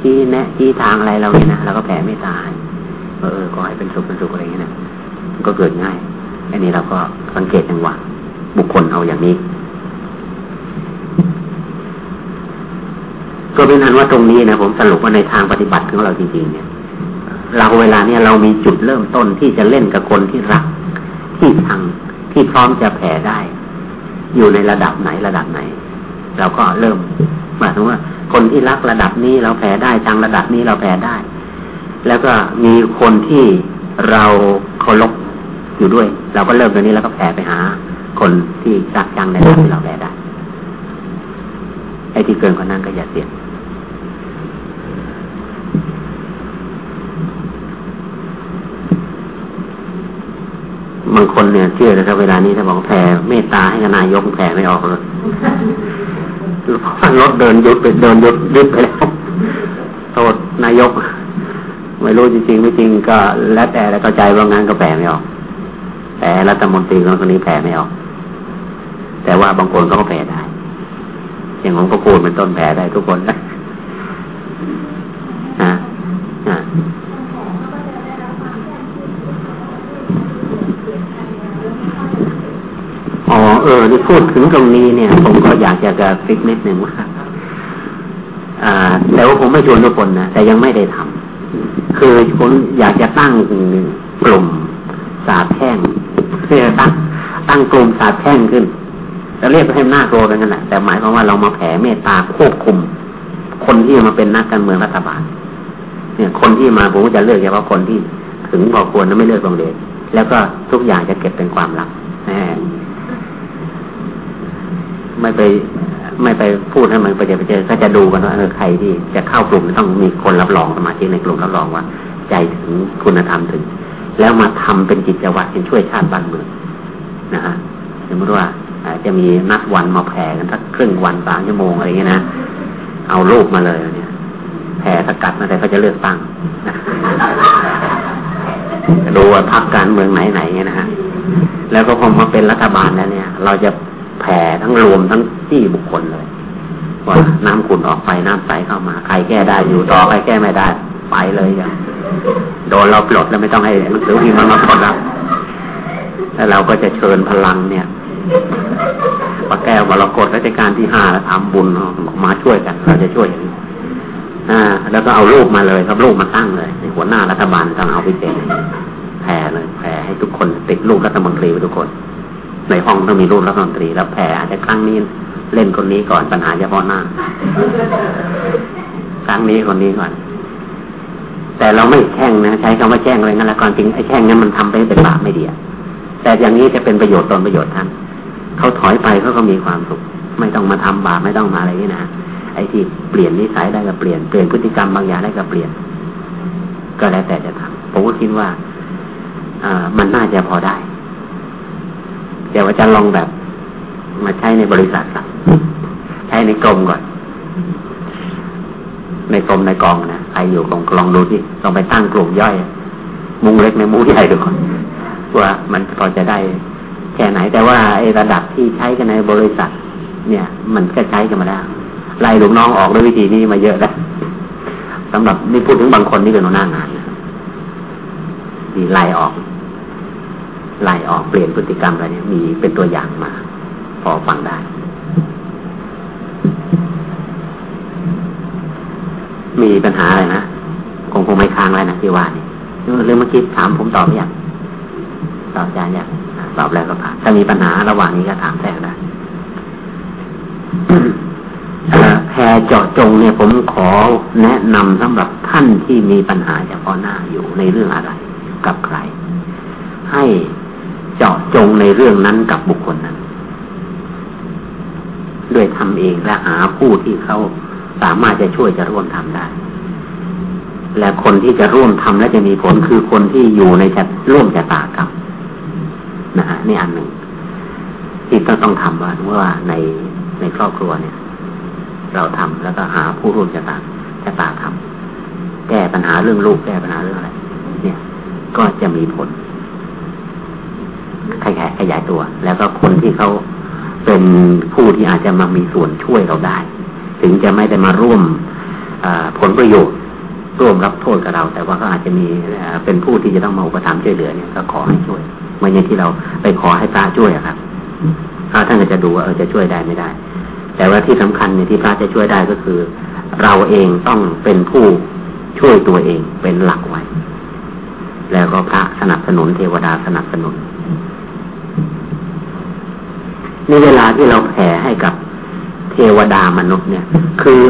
ชี้แนะชี้ทางอะไรเราเนี่ยนะเราก็แผ่เมตตาเออก็ให้เป็นสุขเป็นสุขอะไรอย่างเงี้ยนะก็เกิดง่ายอันนี้เราก็สังเกตจังหวะบุคคลเอาอย่างนี้ ก็เป็นนั้นว่าตรงนี้นะผมสรุปว่าในทางปฏิบัติของเราจริงๆเนี่ย เราเวลาเนี่ยเรามีจุดเริ่มต้นที่จะเล่นกับคนที่รัก ที่ทังที่พร้อมจะแผ่ได้ อยู่ในระดับไหนระดับไหน เราก็เริ่มหมายถึงว่า คนที่รักระดับนี้เราแผ่ได้ทางระดับนี้เราแผ่ได้ แล้วก็มีคนที่เราเคารพอยู่ด้วย เราก็เริ่มตรงนี้แล้วก็แผ่ไปหา คนที่รักจังในระดับที่เราแผ่ได้ไอ้ที่เกินกว่านั้นก็อย่าเสี่ยง บางคนเนี่ยเชื่อนะครับเวลานี้ถ้าบอกแผ่เมตตาให้นายกแผ่ไม่ออกเลยรถเดินยุดไปเดินยุดยุดไปแล้วโทษนายก ไม่รู้จริงๆไม่จริงก็แล้วแต่แล้วก็ใจว่างานก็แผ่ไม่ออกแต่รัฐมนตรีคนคนนี้แผ่ไม่ออก แต่ว่าบางคนก็แผ่ได้อย่างของพระพูดเป็นต้นแผ่ได้ทุกคนนะอ่าอ่าอ๋อ เออที่พูดถึงตรงนี้เนี่ย ผมก็อยากจะกระฟิกนิดหนึ่งว่าอ่า แต่ว่าผมไม่ชวนทุกคนนะแต่ยังไม่ได้ทำคือผมอยากจะตั้งกลุ่มสาบแช่งเพื่อตั้งตั้งกลุ่มสาบแช่งขึ้นจะเรียกให้หน้าโกรธกันแหละแต่หมายความว่าเรามาแผ่เมตตาควบคุม คนที่มาเป็นนักการเมืองรัฐบาล เนี่ย คนที่มาผมจะเลือกเฉพาะคนที่ถึงพอควรและไม่เลือกตรงเดชแล้วก็ทุกอย่างจะเก็บเป็นความลับแไม่ไปไม่ไปพูดให้มันไปเจอไปเจอก็จะดูกันว่าเออใครที่จะเข้ากลุ่มต้องมีคนรับรองสมาชิกในกลุ่มรับรองว่า ใจถึงคุณธรรมถึง แล้วมาทำเป็นกิจวัตรเป็นช่วยชาติบ้านเมืองนะฮะสมมติว่าจะมีนัดวันมาแผ่กันสักครึ่งวันสามชั่วโมงอะไรเงี้ยนะเอารูปมาเลยเนี่ยแผ่สกัดมาแต่เขาจะเลือกตั้งดูว่าพักการเมืองไหนไหนเงี้ยนะฮะแล้วก็พอมาเป็นรัฐบาลแล้วเนี่ย เราจะ แผ่ทั้งรวมทั้งที่บุคคลเลย ว่าน้ำขุ่นออกไปน้ำใสเข้ามา ใครแก้ได้อยู่ต่อใครแก้ไม่ได้ ไปเลยอย่างโดนเราปลดแล้วไม่ต้องให้หนังสือพิมพ์มันมาปลดแล้วแล้วเราก็จะเชิญพลังเนี่ยปะแก้วมรกตราชการที่ห้าแล้วทำบุญมาช่วยกันเราจะช่วยอย่างนี้อ่า แล้วก็เอารูปมาเลยครับรูปมาตั้งเลยหัวหน้ารัฐบาลต้องเอาพิเศษแผ่เลยแผ่ให้ทุกคนติดรูปรัฐมนตรีไปทุกคน ในห้องต้องมีรูปรัฐมนตรีแล้วแผ่อาจจะครั้งนี้เล่นคนนี้ก่อนปัญหาเฉพาะหน้า ครั้งนี้คนนี้ก่อน แต่เราไม่แช่งนะใช้คำว่าแช่งอะไรนั่นแหละก่อนจริงไอ้แช่งนั้นมันทำไปเป็นบาปไม่ดีแต่อย่างนี้จะเป็นประโยชน์ตนประโยชน์ท่านเขาถอยไปเขาก็มีความสุข ไม่ต้องมาทำบาปไม่ต้องมาอะไรนี่นะไอ้ที่เปลี่ยนนิสัยได้ก็เปลี่ยนเปลี่ยนพฤติกรรมบางอย่างได้ก็เปลี่ยน ก็แล้วแต่จะทำผมก็คิดว่าอ่ามันน่าจะพอได้ เดี๋ยวว่าจะลองแบบ มาใช้ในบริษัทสักใช้ในกรมก่อน ในกรมในกองนะใครอยู่กองลองดูที่ต้องไปตั้งกลุ่มย่อยมุงเล็กในมุงใหญ่ดูก่อนว่ามันพอจะได้แค่ไหน แต่ว่าไอ้ระดับที่ใช้กันในบริษัท เนี่ย มันก็ใช้กันมาแล้วไล่ลูกน้องออกด้วยวิธีนี้มาเยอะแล้วสำหรับนี่พูดถึงบางคนที่เป็นหัวหน้างานนะมีไล่ออก ไล่ออกเปลี่ยนพฤติกรรมอะไรเนี่ยมีเป็นตัวอย่างมา พอฟังได้ มีปัญหาอะไรนะคงคงไม่ค้างอะไรนะที่ว่านี่เรื่องเมื่อกี้ถามผมตอบยังตอบอาจารย์ยังตอบแล้วก็ผ่านถ้ามีปัญหาระหว่างนี้ก็ถามแทรกได้แพรเจาะจงเนี่ยผมขอแนะนำสำหรับท่านที่มีปัญหาเฉพาะหน้าอยู่ในเรื่องอะไรกับใคร ให้ เจาะจงในเรื่องนั้นกับบุคคลนั้น ด้วยทำเองและหาผู้ที่เขาสามารถจะช่วยจะร่วมทำได้ และคนที่จะร่วมทำและจะมีผลคือคนที่อยู่ในจะร่วมจะตากับนะฮะนี่อันหนึ่ง ที่ต้องต้องทำว่าว่าในในครอบครัวเนี่ย เราทำแล้วก็หาผู้ร่วมจะตาจะตาทำแก้ปัญหาเรื่องลูกแก้ปัญหาเรื่องอะไรเนี่ย ก็จะมีผล ขยายขยายตัว แล้วก็คนที่เขาเป็นผู้ที่อาจจะมามีส่วนช่วยเราได้ ถึงจะไม่ได้มาร่วมผลประโยชน์ร่วมรับโทษกับเรา แต่ว่าก็อาจจะมีเป็นผู้ที่จะต้องมาอุปถัมภ์ช่วยเหลือเนี่ยก็ขอให้ช่วยเมื่ออย่างที่เราไปขอให้พระช่วยครับถ้าท่านจะดูว่าเออจะช่วยได้ไม่ได้ แต่ว่าที่สำคัญเนี่ยที่พระจะช่วยได้ก็คือ เราเองต้องเป็นผู้ช่วยตัวเองเป็นหลักไว้ แล้วก็พระสนับสนุนเทวดาสนับสนุน ในเวลาที่เราแผ่ให้กับเทวดามนุษย์เนี่ย คือ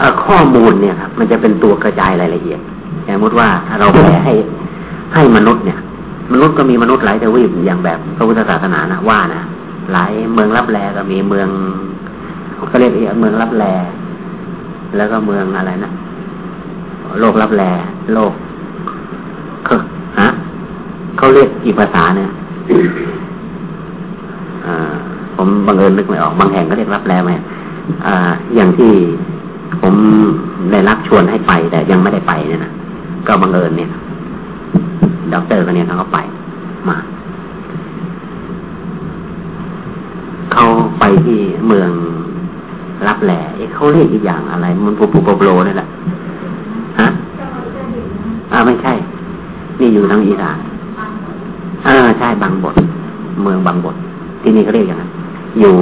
อข้อมูลเนี่ยครับมันจะเป็นตัวกระจายรายละเอียดสมมติว่าเราแผ่ให้ให้มนุษย์เนี่ย มนุษย์ก็มีมนุษย์หลายทวีปอย่างแบบพระพุทธศาสนานะว่านะหลายเมืองรับแลก็มีเมืองเขาเรียกเมืองรับแลแล้วก็เมืองอะไรนะโลกรับแลโลกฮะเขาเรียกอีกภาษาเนี่ย ผมบังเอิญนึกไม่ออก บางแห่งก็เรียกรับแลไหมอ่า อย่างที่ผมได้รับชวนให้ไป แต่ยังไม่ได้ไปเนี่ยนะก็บังเอิญเนี่ยด็อกเตอร์คนนี้เขาก็ไปมาเขาไปที่เมืองรับแหล่เขาเรียกอีกอย่างอะไร มันปูปูโปโลนี่แหละฮะอ่าไม่ใช่ นี่อยู่ทางอีสานเออใช่บางบท เมืองบางบท ที่นี่เขาเรียกอย่างนั้น อยู่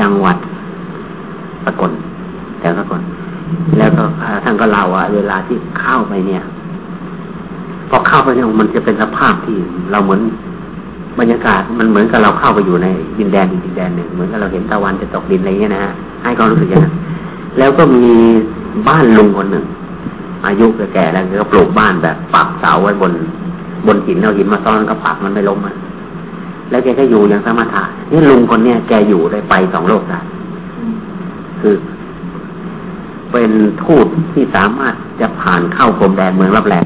จังหวัดสกลแถวสกลแล้วก็ท่านก็เล่าว่าเวลาที่เข้าไปเนี่ย พอเข้าไปเนี่ยมันจะเป็นสภาพที่เราเหมือนบรรยากาศมันเหมือนกับเราเข้าไปอยู่ในดินแดนอีกดินแดนหนึ่งเหมือนกับเราเห็นตะวันจะตกดินอะไรเงี้ยนะฮะให้ความรู้สึกอย่างนั้นแล้วก็มีบ้านลุงคนหนึ่ง อายุแก่แล้วก็ปลูกบ้านแบบปักเสาไว้บน บนหินเอาหินมาซ้อนก็ปักมันไม่ล้มอะ แล้วแกก็อยู่อย่างสมถะนี่ลุงคนเนี้ยแกอยู่ได้ไปสองโลกได้คือ เป็นทูตที่สามารถจะผ่านเข้าพรมแดนเมืองรับแล